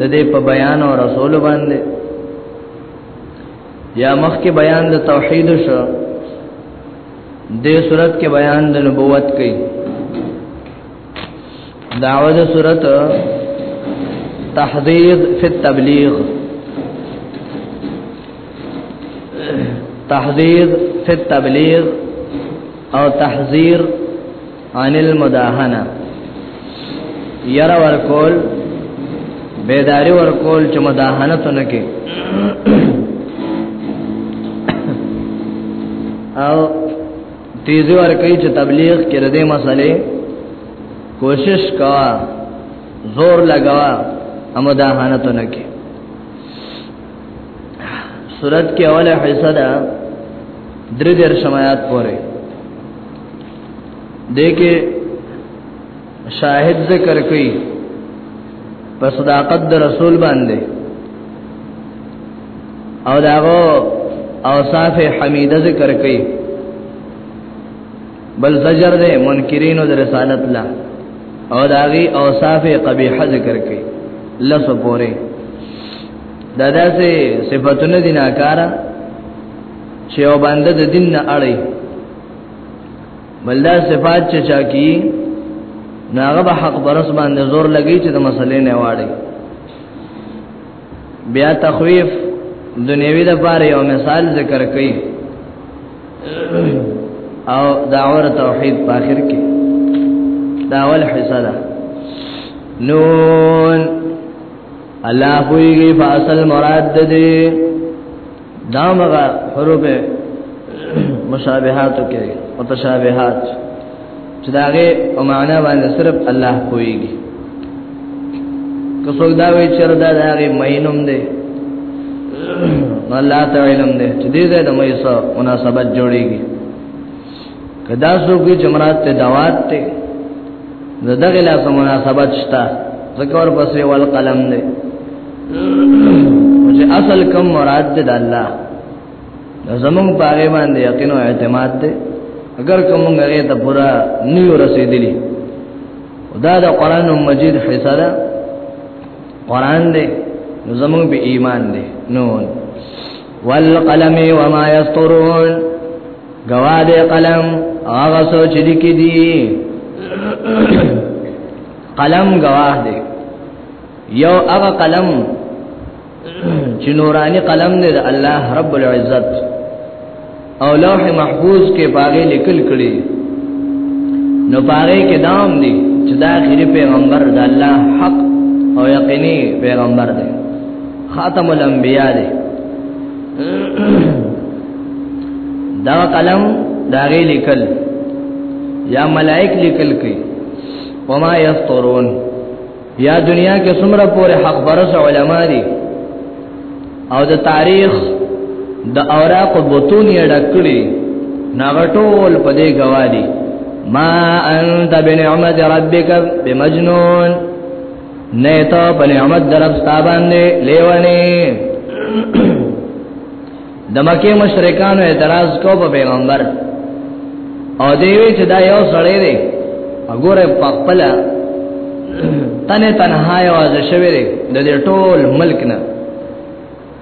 د دې په بیان او رسول باندې یا مخ کې بیان د توحید شو دې صورت کې بیان د نبوت کوي دعوه د صورت تحذير فی التبلیغ تحذير فی التبلیغ او تحذير عن المداهنه ير ورکول بیداری ورکول چې مداهنه ته نه کې او تیزی ورکړي چې تبلیغ کې ردې مسلې کوشش کا زور لگا امداهانه ته نه کې صورت کې اوله حصہ ده درې درې سمات پوره دیکې شاهد ذکر کوي په صداقت د رسول باندې او داغو اوصاف حمیده ذکر کوي بل زجر ده منکرین او رسالت لا او داغي اوصاف قبیحه ذکر کوي لسو پوره دا داسې صفاتونه دي ناکاره چې او باندې د دین نه اړي بلدا صفات چې چا کی ناغه به حق برس باندې زور لګی چې د مسلې نه واړي بیا تخویف دنیوی د پاره یو مثال ذکر کړي او داور توحید په اخر کې داول حصہ ده نون الله پویږي فاصل مراد ده دا مغه حروف مشابهات کې متشابهات چې داغه او معنا باندې صرف الله کويږي کڅوګ دا وی چر دا داغه مینوم دی الله تعالی علم دی چې دې زه د مې سره مناسبت جوړيږي کدا سوګي جمرات ته دعوات ته زدغه لا سم مناسبت شتا ذکر پسې ول قلم دې چې اصل کوم مراد دې د الله زمون پاره باندې یقین او اعتماد دې اگر کوم غره ته پورا نیو رسیدلی دا د قران مجید حصہ ده قران دې زمون به ایمان دې نو والقلم وما يسطرون گواه دې قلم هغه سوچ لیکي دي قلم گواه دې یو هغه قلم چې نورانی قلم دې د الله رب العزت او لوح محفوظ کې باغې لیکل کړي نو باغې کې دام دي چې دا اخري پیغمبر د الله حق او یقیني پیغمبر دی خاتم الانبیاء دی دا قلم دا غي لیکل یا ملائک لیکل کوي وما یسترون یا دنیا کې څومره پورې حق برس علما دي او د تاریخ د اوراق بوتون یې ډکړي ناغټول په دې گواهی ما انت بنعمت ربک بمجنون نه ته په نعمت درب ستا باندې لیونی د مکه مشرکانو اعتراض کو په پیغمبر او دیوی چې دا یو سړی دی وګوره په خپل تنه تنها یو ځای شوی دی د ټول ملک نه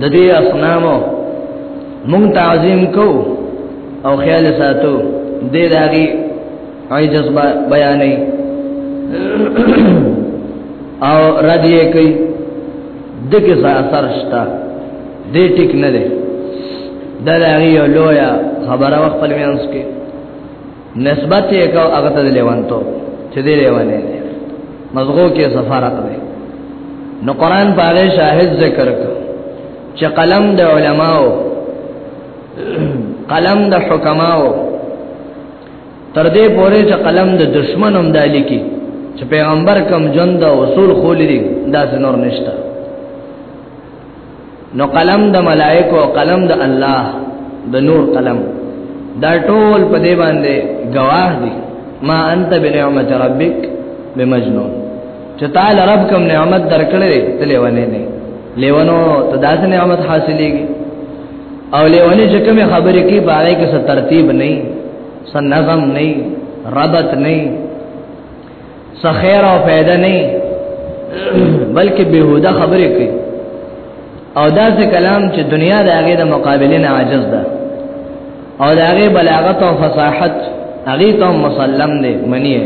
د دې اسنامو مونږ تعظیم کو او خیال ساتو د داغي عجز بیانې او ردی کوي دغه څه اثر شته د ټیک نه ده د داغي لویا خبره خپل مینس کې نسبت یې کو هغه ته لیوانتو چې دی لیوانه مزغو کې سفارت دی نو قران باغ شاهد ذکر کړ چې قلم د علماو قلم د حکماو تر دې پورې چې قلم د دشمن هم دالی کی چې پیغمبر کم ژوند او اصول خولې دي دا نور نشته نو قلم د ملائکه او قلم د الله د نور قلم دا ټول په دې باندې گواه دي ما انت بنعمت ربک بمجنون چې تعالی رب کوم نعمت درکړې ته لیونه نه لیونو ته داسې نعمت حاصلېږي او لیونه چې کوم خبرې کې باندې کې څه ترتیب نه سن نظم نه ربط نه څه خیر او فائدہ نه بلکې بهوده خبرې کوي او دا څه کلام چې دنیا د هغه د مقابلې نه عاجز ده او د هغه بلاغت او فصاحت هغه ته مسلم دی منی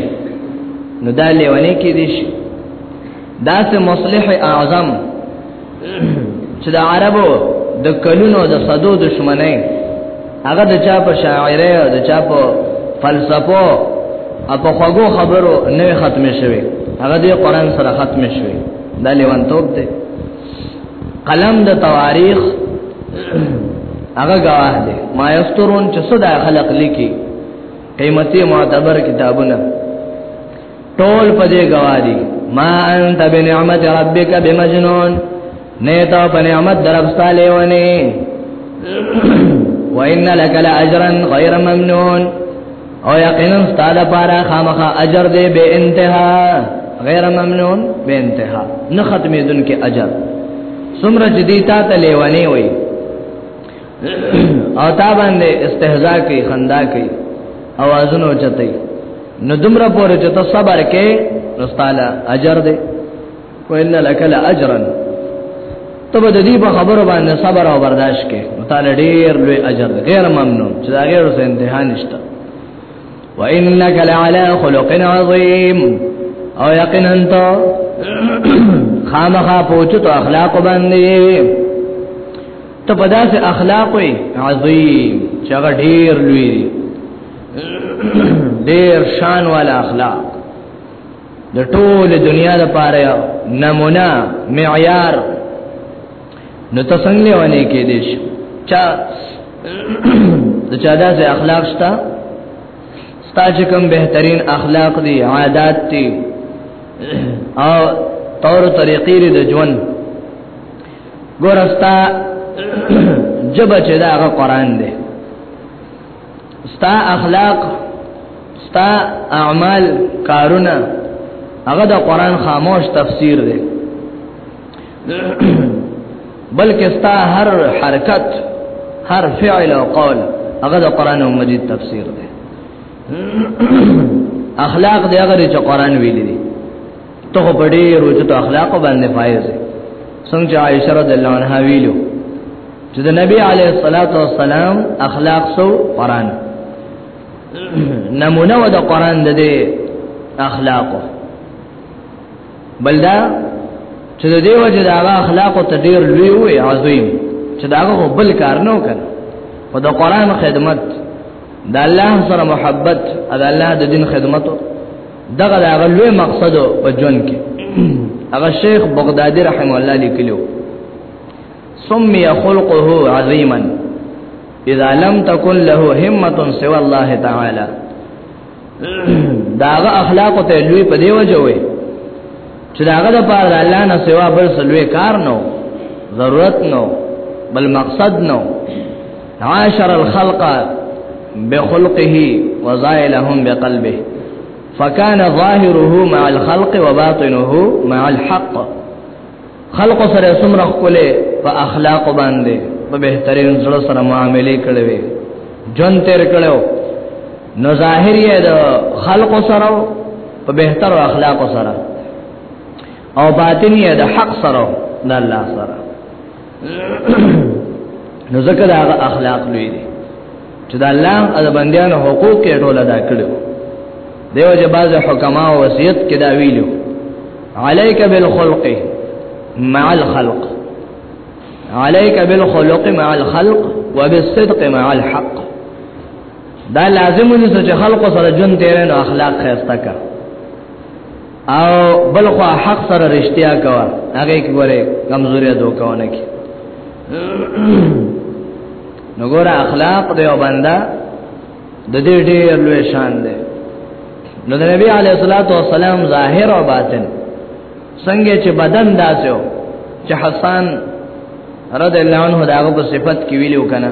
نو دا لیونه کې دي دا سه مصلح اعظم چې د عربو د کلونو د صدو دشمنه هغه د چا په شاعره او د چا په فلسفو او په خوګو خبرو نه ختم شوي هغه د قران سره ختم شوي دا لیوان توپ دی قلم د تواریخ هغه گواه دی ما یسترون چې صدا خلق لیکي قیمتي معتبر کتابونه ټول په دې گواهی ما انت بنعمت ربک بمجنون نه تا په نعمت درپستاله ونی وان لك لاجرا غير ممنون او یقینا ستاده پارا خامخا اجر دې به انتها غیر ممنون به انتها نه ختمې دن کې اجر سمره جدیتا ته لیوانی وي او تا باندې استهزاء کوي خندا کوي اوازونه چتای نو دمر پورې چې ته صبر کې نو تعالی اجر دې وان لك الاجرا تب د دې په خبرو باندې صبر او برداشت کې نو تعالی ډېر لوی اجر دې غیر ممنون چې دا غیر څه امتحان نشته وانك لعلى خلق عظيم او یقینا ته خامخا پوچو اخلاق باندې ته په داسې اخلاق وي عظیم چې هغه ډیر لوی دی ډیر شان والا اخلاق د ټول دنیا لپاره نمونه معیار نو ته څنګه لیوانې کې دي چا د چا داسې اخلاق شته ستا چې کوم بهترین اخلاق دي عادت دي او طور طریقې د ژوند ګورستا جب چې دا هغه قران دی ستا اخلاق ستا اعمال کارونه هغه د قران خاموش تفسیر دی بلکې ستا هر حرکت هر فعل او قول هغه د قران مجید تفسیر دی اخلاق دی هغه چې قران ویلي ته په ډېر وجود اخلاق باندې فایز څنګه عائشہ رضی الله عنها ویلو چې د نبی علیه الصلاۃ والسلام اخلاق سو قران نمونه و د قران د دې اخلاق بلدا چې د دې وجه د هغه اخلاق ته ډېر لوی وي عظیم چې دا هغه بل کار نه وکړ په د قران خدمت د الله سره محبت د الله د دین خدمتو دغه هغه لوی مقصد په جون کې هغه شیخ بغدادي رحم الله لیکلو سمي خلقه عظیما اذا لم تكن له همه سوى الله تعالی داغه اخلاق ته لوی په دی وجوي چې داغه د پاره الله نه سوا بل سلوې کار نو ضرورت نو بل مقصد نو عاشر الخلق بخلقه وزائلهم بقلبه فكان ظاهره مع الخلق وباطنه مع الحق خلق سره سمره کوله په اخلاق باندې په بهترین زړه سره معاملې کړې وي جون تیر کړو نو ظاهر یې د خلق سره په بهتر اخلاق سره او باطنی د حق سره د الله سره نو ځکه دا اخلاق لوی دي چې د الله او د بندیانو حقوق یې ټول ادا کړو دیو چې بعض حکما او وصیت کې دا ویلو عليك بالخلق مع الخلق عليك بالخلق مع الخلق وبالصدق مع الحق دا لازم دي چې خلق سره جون تیرې نو اخلاق خسته کا او بل خو حق سره رښتیا کا هغه کې وره کمزوري دوکونه کې نو ګور اخلاق دی او بندا د دې ډېر لوی شان دی نو د نبی علی صلوات و سلام ظاهر او باطن څنګه چې بدن داسو چې حسن رضی الله عنه داغه په صفت کې ویلو کنه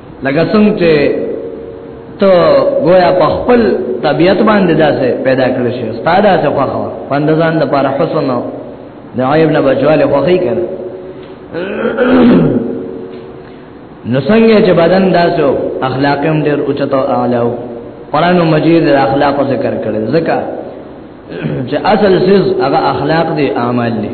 لکه څنګه چې ته گویا په خپل طبیعت باندې داسې پیدا کړل شي استاد داسې خوخه پندزان د پر حسن او د عیب نه بچواله خوخی کړه نو څنګه چې بدن داسو اخلاق هم ډېر اوچت او اعلی او قران مجید د اخلاق ذکر کړي ځکه چې اصل سیز هغه اخلاق دي اعمال دي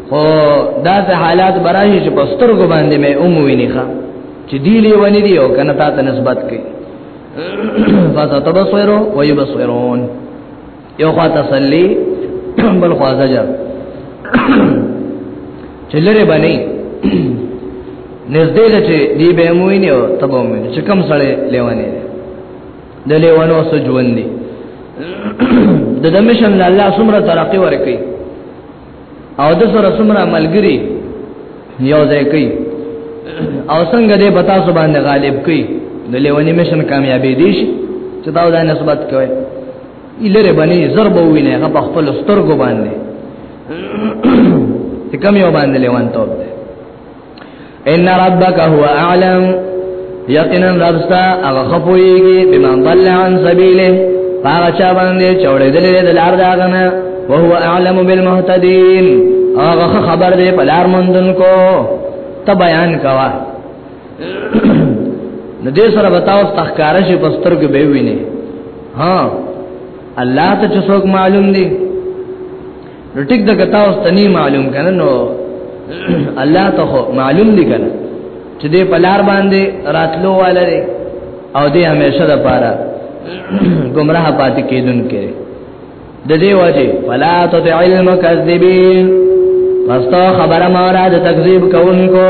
او دا ته حالات برایي چې پستر کو باندې مې اوموینه ښا چې دی لیونی دی او کنه تا ته نسبت کوي فستبصرو ويبصرون یو خوا تسلی بل خوا زجر چې لره باندې نږدې ده چې دی به موینه او تبو موینه چې کم سره لیوانه د لیوانو سره ژوند دي د دمشن الله سمره ترقی ورکړي او د سره سمره ملګری یو ځای کوي او څنګه دې پتا سو باندې غالب کوي د لیونی مشن کامیابې دي شي چې دا د نسبت کوي ایلره باندې ضرب وینه هغه په خپل سترګو باندې چې کم یو باندې لیوان توپ ان ربک هو اعلم یقینا ربستا هغه خپويږي بمن ضل عن سبيله هغه چا باندې چوړې دلې د لار داغنه او هو اعلم بالمهتدين هغه خبر دې په لار مندن کو ته بیان کوا نو دې سره بتاو تخکار شي پستر کې به ویني ها الله ته څوک معلوم دي نو ټیک د کتا اوس تنی معلوم کنه نو الله ته معلوم دی کنه چې دې پلار باندې راتلو والے او دې همیشه د پاره گمراه پاتې کیدون کې د دې وجه فلا تطع المكذبين پستا خبره مارا د تکذیب کوونکو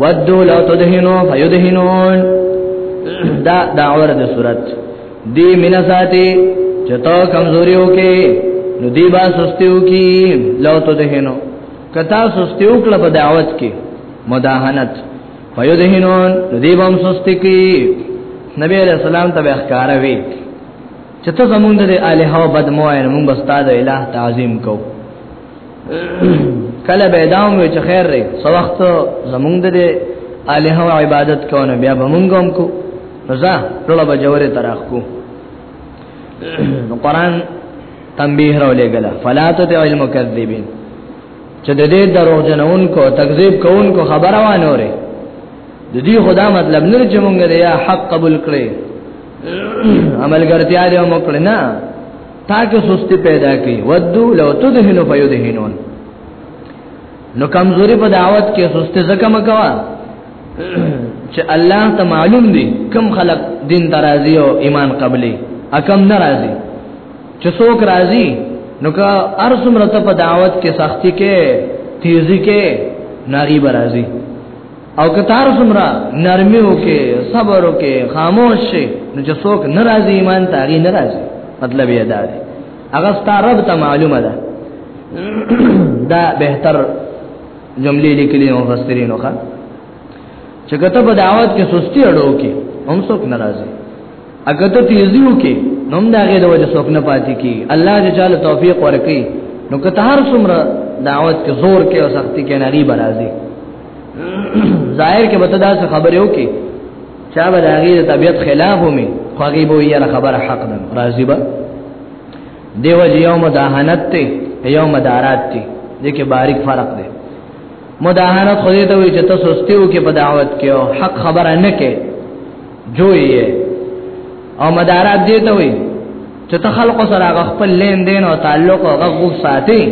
ودو لو تدهنو فیدهنون دا دعوه د صورت دی مینا ساتي چتا کمزوریو کې نو دی با سستیو کی لو تو دهنو کتا سستیو کله په دعوت کې مداهنت فیو دهنون دی بم سستی کی نبی علیہ السلام ته اخکار وی چته زمونږ د الہ او بدمو ان موږ استاد الہ تعظیم کو کله به دا مو چې خیر ری سو وخت زمونږ د الہ او عبادت کوونه بیا به مونږ هم کو رضا ټول به جوړه تراخ کو نو قران تنبیه راو لګلا فلا تطع المكذبين چې د دې درو جنون کو تکذیب کوون کو خبره وانه وره د دې خدا مطلب نه چې مونږ لري حق قبول کړي عمل ګرځیا دی مو کړی نه تاکه سستی پیدا کی ودو لو تدهنو فیدهنون نو کمزوری په دعوت کې سستی زکه مکوا چې الله ته معلوم دی کم خلق دین درازی او ایمان قبلی اکم ناراضی چې څوک راضی نو که ارسم رته په دعوت کې سختی کې تیزی کې ناغي برازی او کتار سمرا نرمی وکي صبر وکي خاموش شي نو چې څوک ناراضي ایمان ته غي ناراضي مطلب یې دا دی هغه ستاره ته معلومه ده دا بهتر جملې لیکلي او مفسرینو ښا چې کته په دعوت کې سستی اړو کې هم څوک ناراضي اګه ته تیزیو کې نوم دا غي د وجه څوک نه پاتې کی الله دې چاله توفیق ورکړي نو که ته هر څومره دعوت کې زور کې او سختی کې نری برازي ظاهر کې بته دا څه خبره یو کې چا به دا غي د طبيعت خلاف ومي خو غي به یې خبره حق ده راضي به دیو یوم دهنت ته یوم دارات ته دغه باریک فرق دی مداهنت خو دې ته وي چې تاسو ستیو کې په دعوت کې او حق خبره نه کې جویه او مدارات دې ته وي چې ته خلکو سره خپل لین دین او تعلق او غو ساتي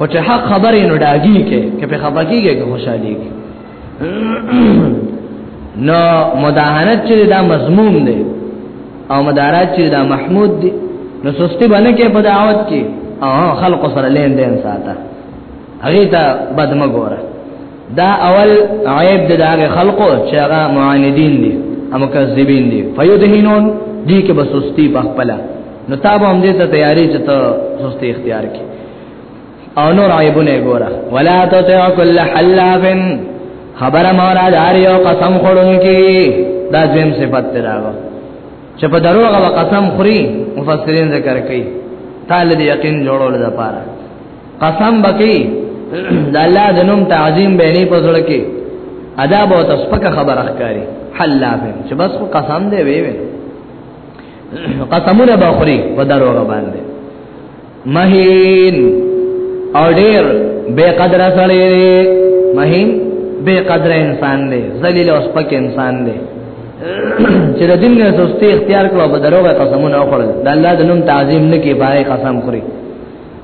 او چې حق خبرې نو ډاګي کې کې په خبره کېږي کې خوشالي کې نو مداهنت چې دا مضمون دی او مدارات چې دا محمود دی نو سستی باندې کې په دعوت کې او خلکو سره لین دین ساته هغه ته بدمګوره دا اول عیب د هغه خلقو چې هغه معاندین دي او مکذبین دي فیدهینون دي کې بسستی په خپل نو تاب هم دې ته تیاری چې ته سستی اختیار کې او نور عیبونه ګوره ولا تطع كل حلاف خبر مورا دار یو قسم خورون کی دا زم صفت تراغه چې په دروغه قسم خوري مفسرین ذکر کوي تعالی دې یقین جوړول ده پاره قسم بکی د الله د نوم تعظیم به نه پزړه کې ادا به تاسو پک خبره ښکاری حلاف چې بس خو قسم دی وی وی قسمونه بخوري په دروغ باندې مهین او ډیر بے قدر سړی دی مهین بے قدر انسان دی ذلیل او سپک انسان دی چې د دین نه سستی اختیار کړو په دروغ قسمونه وخورل د الله د نوم تعظیم نه کې پاره قسم خوري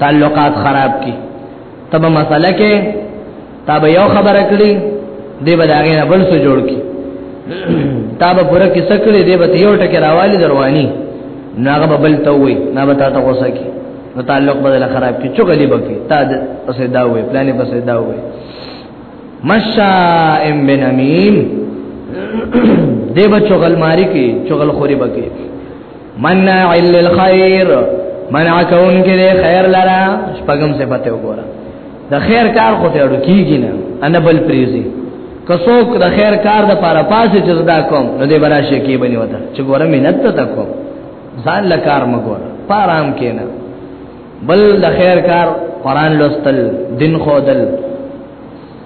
تعلقات خراب کی تب مسئله کې تب یو خبره کړی دی به داغه نه بل څه جوړ کی تب پوره کې سکړی دی به یو ټکی راوالی دروانی ناغه به بل ته وای نه به تا ته غوسه کی نو تعلق بدل خراب کی چغلی بکی تا پسې دا وای پلان پسې دا وای مشائم بن امیم دی به چغل ماری کی چغل خوري بکی منع للخير منع کون کې د خیر لرا شپږم څه پته وګوره د خیر کار خو ته اړو کیږي نه ان بل پریزي کڅوک د خیر کار د پاره پاسه چې دا کوم نو دې براشه کې بني وته چې ګوره مینت ته کوم ځان له کار مګور پارام کینا بل د خیر کار قران لوستل دین خودل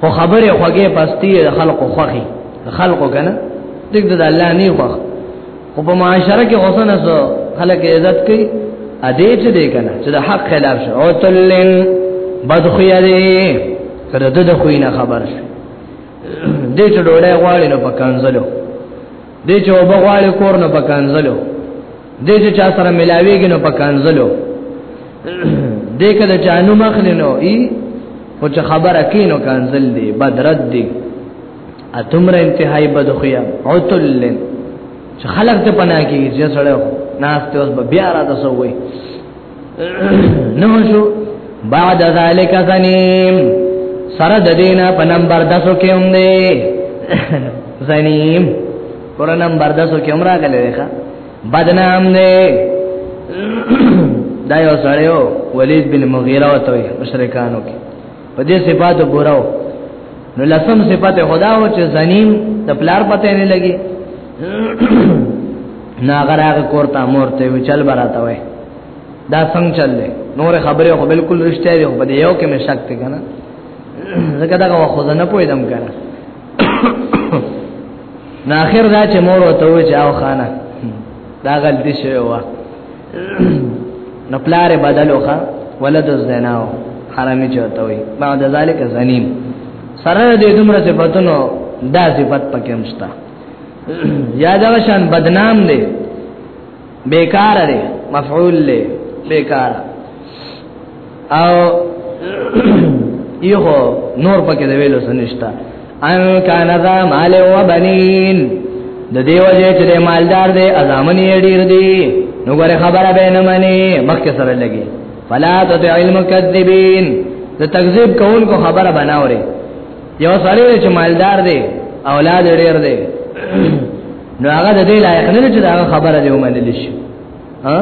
خو خبره خوږه پستی د خلکو خوخي خلکو کنه دغه د الله نه خوخ خو په معاشره کې حسن سو خلک عزت کوي ا دې چې دې کنه چې د حق خلاف شو او تلن بدخیا دې کړه د خوینه خبر شو دې چې ډوړې غواړي نو په کنزلو دې چې وبغواړي کور نه پکانځلو دې چې چا سره ملاويږي نو پکانځلو دې کده چا نو مخلینو ای او چې خبره کینو کانځل دی بدرد دی اتمره انتهائی بدخیا او تلن چې خلق ته پناه کیږي چې سره ناس ته اوس بیا را تاسو وای نو شو بعد ذالک زنیم سره د دینه په نمبر 10 کې هم دی زنیم پر نمبر 10 کې هم راغلی ښا بدنام دی دا یو سړیو ولید بن مغیره وته مشرکانو کې په دې صفات پوراو نو لسم صفات خدا او چې زنیم د پلار پته نه لګي نا غراغ کورتا مورته وی چل براته وای دا څنګه چل دی نور خبره خو بالکل رښتیا دی په دې یو کې مې شک ته کنه زګه دا خو ځنه پویدم کنه نا اخر دا چې مور وته و چې او خانه دا غلطی شوی و نو پلار بدلوخه ولد الزناو حرامي چاته وي بعد ذلك زنيم سره دې دومره صفاتونو دا صفات پکې مشتا یادو شان بدنام دی بیکار دی مفعول دی بیکار او یو نور پکې د ویلو سنشتہ ان کان ذا مال و بنین د دیو جې چې مالدار دی ازامنی ډیر دی نو غره خبره به نه مانی مخکې سره لګي فلا تطع المكذبين د تکذیب کوونکو خبره بناوري یو سړی چې مالدار دی اولاد ډیر دی نو هغه د دې لایق نه چې دا خبره دی ومنل شي ها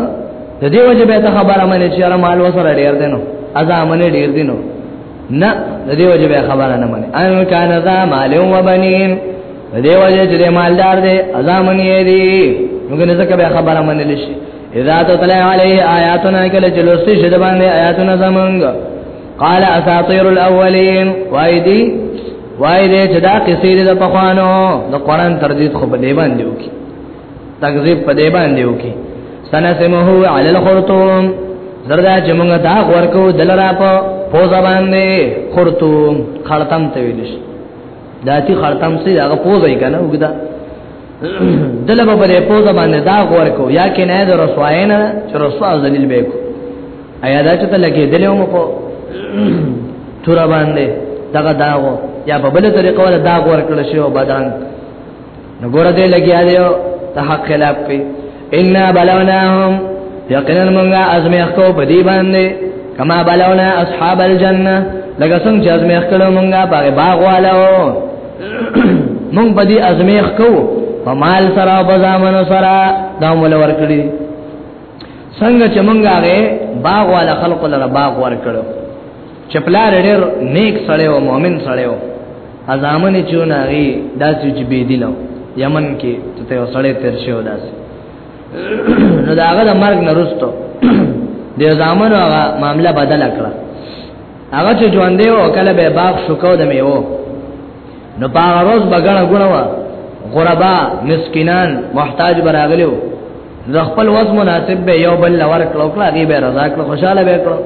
د دې وجه به ته خبره مې چې را مال وسره ډیر دینو ازا منه ډیر دینو نه د دې وجه به خبره نه منه ان کان ذا مال و بنین د دې وجه چې مالدار دی ازا منی دی نو کنه ځکه به خبره منه لشي اذا تطلع عليه آیاتنا کله جلوسی شد باندې آیاتنا زمونږ قال اساطير الاولين وايدي وايدي چې دا قصې د پخوانو د قران تردید خو به دی باندې وکي تکذیب په دې باندې وکي سنسمه علی الخرطوم زردا چې موږ دا ورکو دلرا په پوزا باندې خرطوم خړتم ته ویل شي داتی خړتم سي دا پوزا یې کنه وګدا دلبه په دې پوزا باندې دا ورکو یا کې نه د رسوای نه چې رسوا ذلیل به کو ایا دا چې ته لګې دلې مو په تور باندې دغه داغو یا په بل طریقه ولا داغ ورکړل شي او بدرنګ نو ګوره دې لګیا دیو ته حق خلاف کوي ان بلوناهم یقینا موږ ازمیخ کو په دې باندې کما بلونا اصحاب الجنه لکه څنګه چې ازمیخ کړو موږ په باغ والو موږ په دې ازمیخ کو په مال سره او بزامن سره دا مول ورکړي څنګه چې موږ هغه باغ والا خلق لره باغ ورکړو چپلار ډېر نیک سړی او مؤمن سړی و ازامن چونه غي داسې چې بي دي لو یمن کې ته یو سړی تیر شو داسې نو داغه د مرګ نرستو د زامن هغه معاملې بدل کړه هغه چې ژوند دی او کله به باغ شکو د میو نو په روز بغړه غړوا غربا مسکینان محتاج براغلیو د خپل وزن مناسب به یو بل لور کړو کړه دی به رضا کړو خوشاله به کړو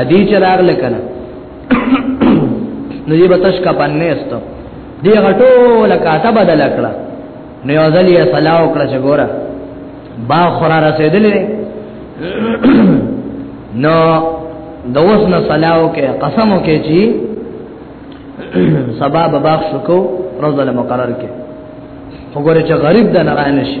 ادي چراغ لکنه نو یې بتش کا پنه است دی غټو لکاته بدل کړه نو یو ځل یې صلاح وکړه چې ګوره با خورا رسیدلې نو د اوس نه صلاو کې قسم وکي چې سبا به باغ شکو روزه له مقرر کې وګوره چې غریب د نارائن شي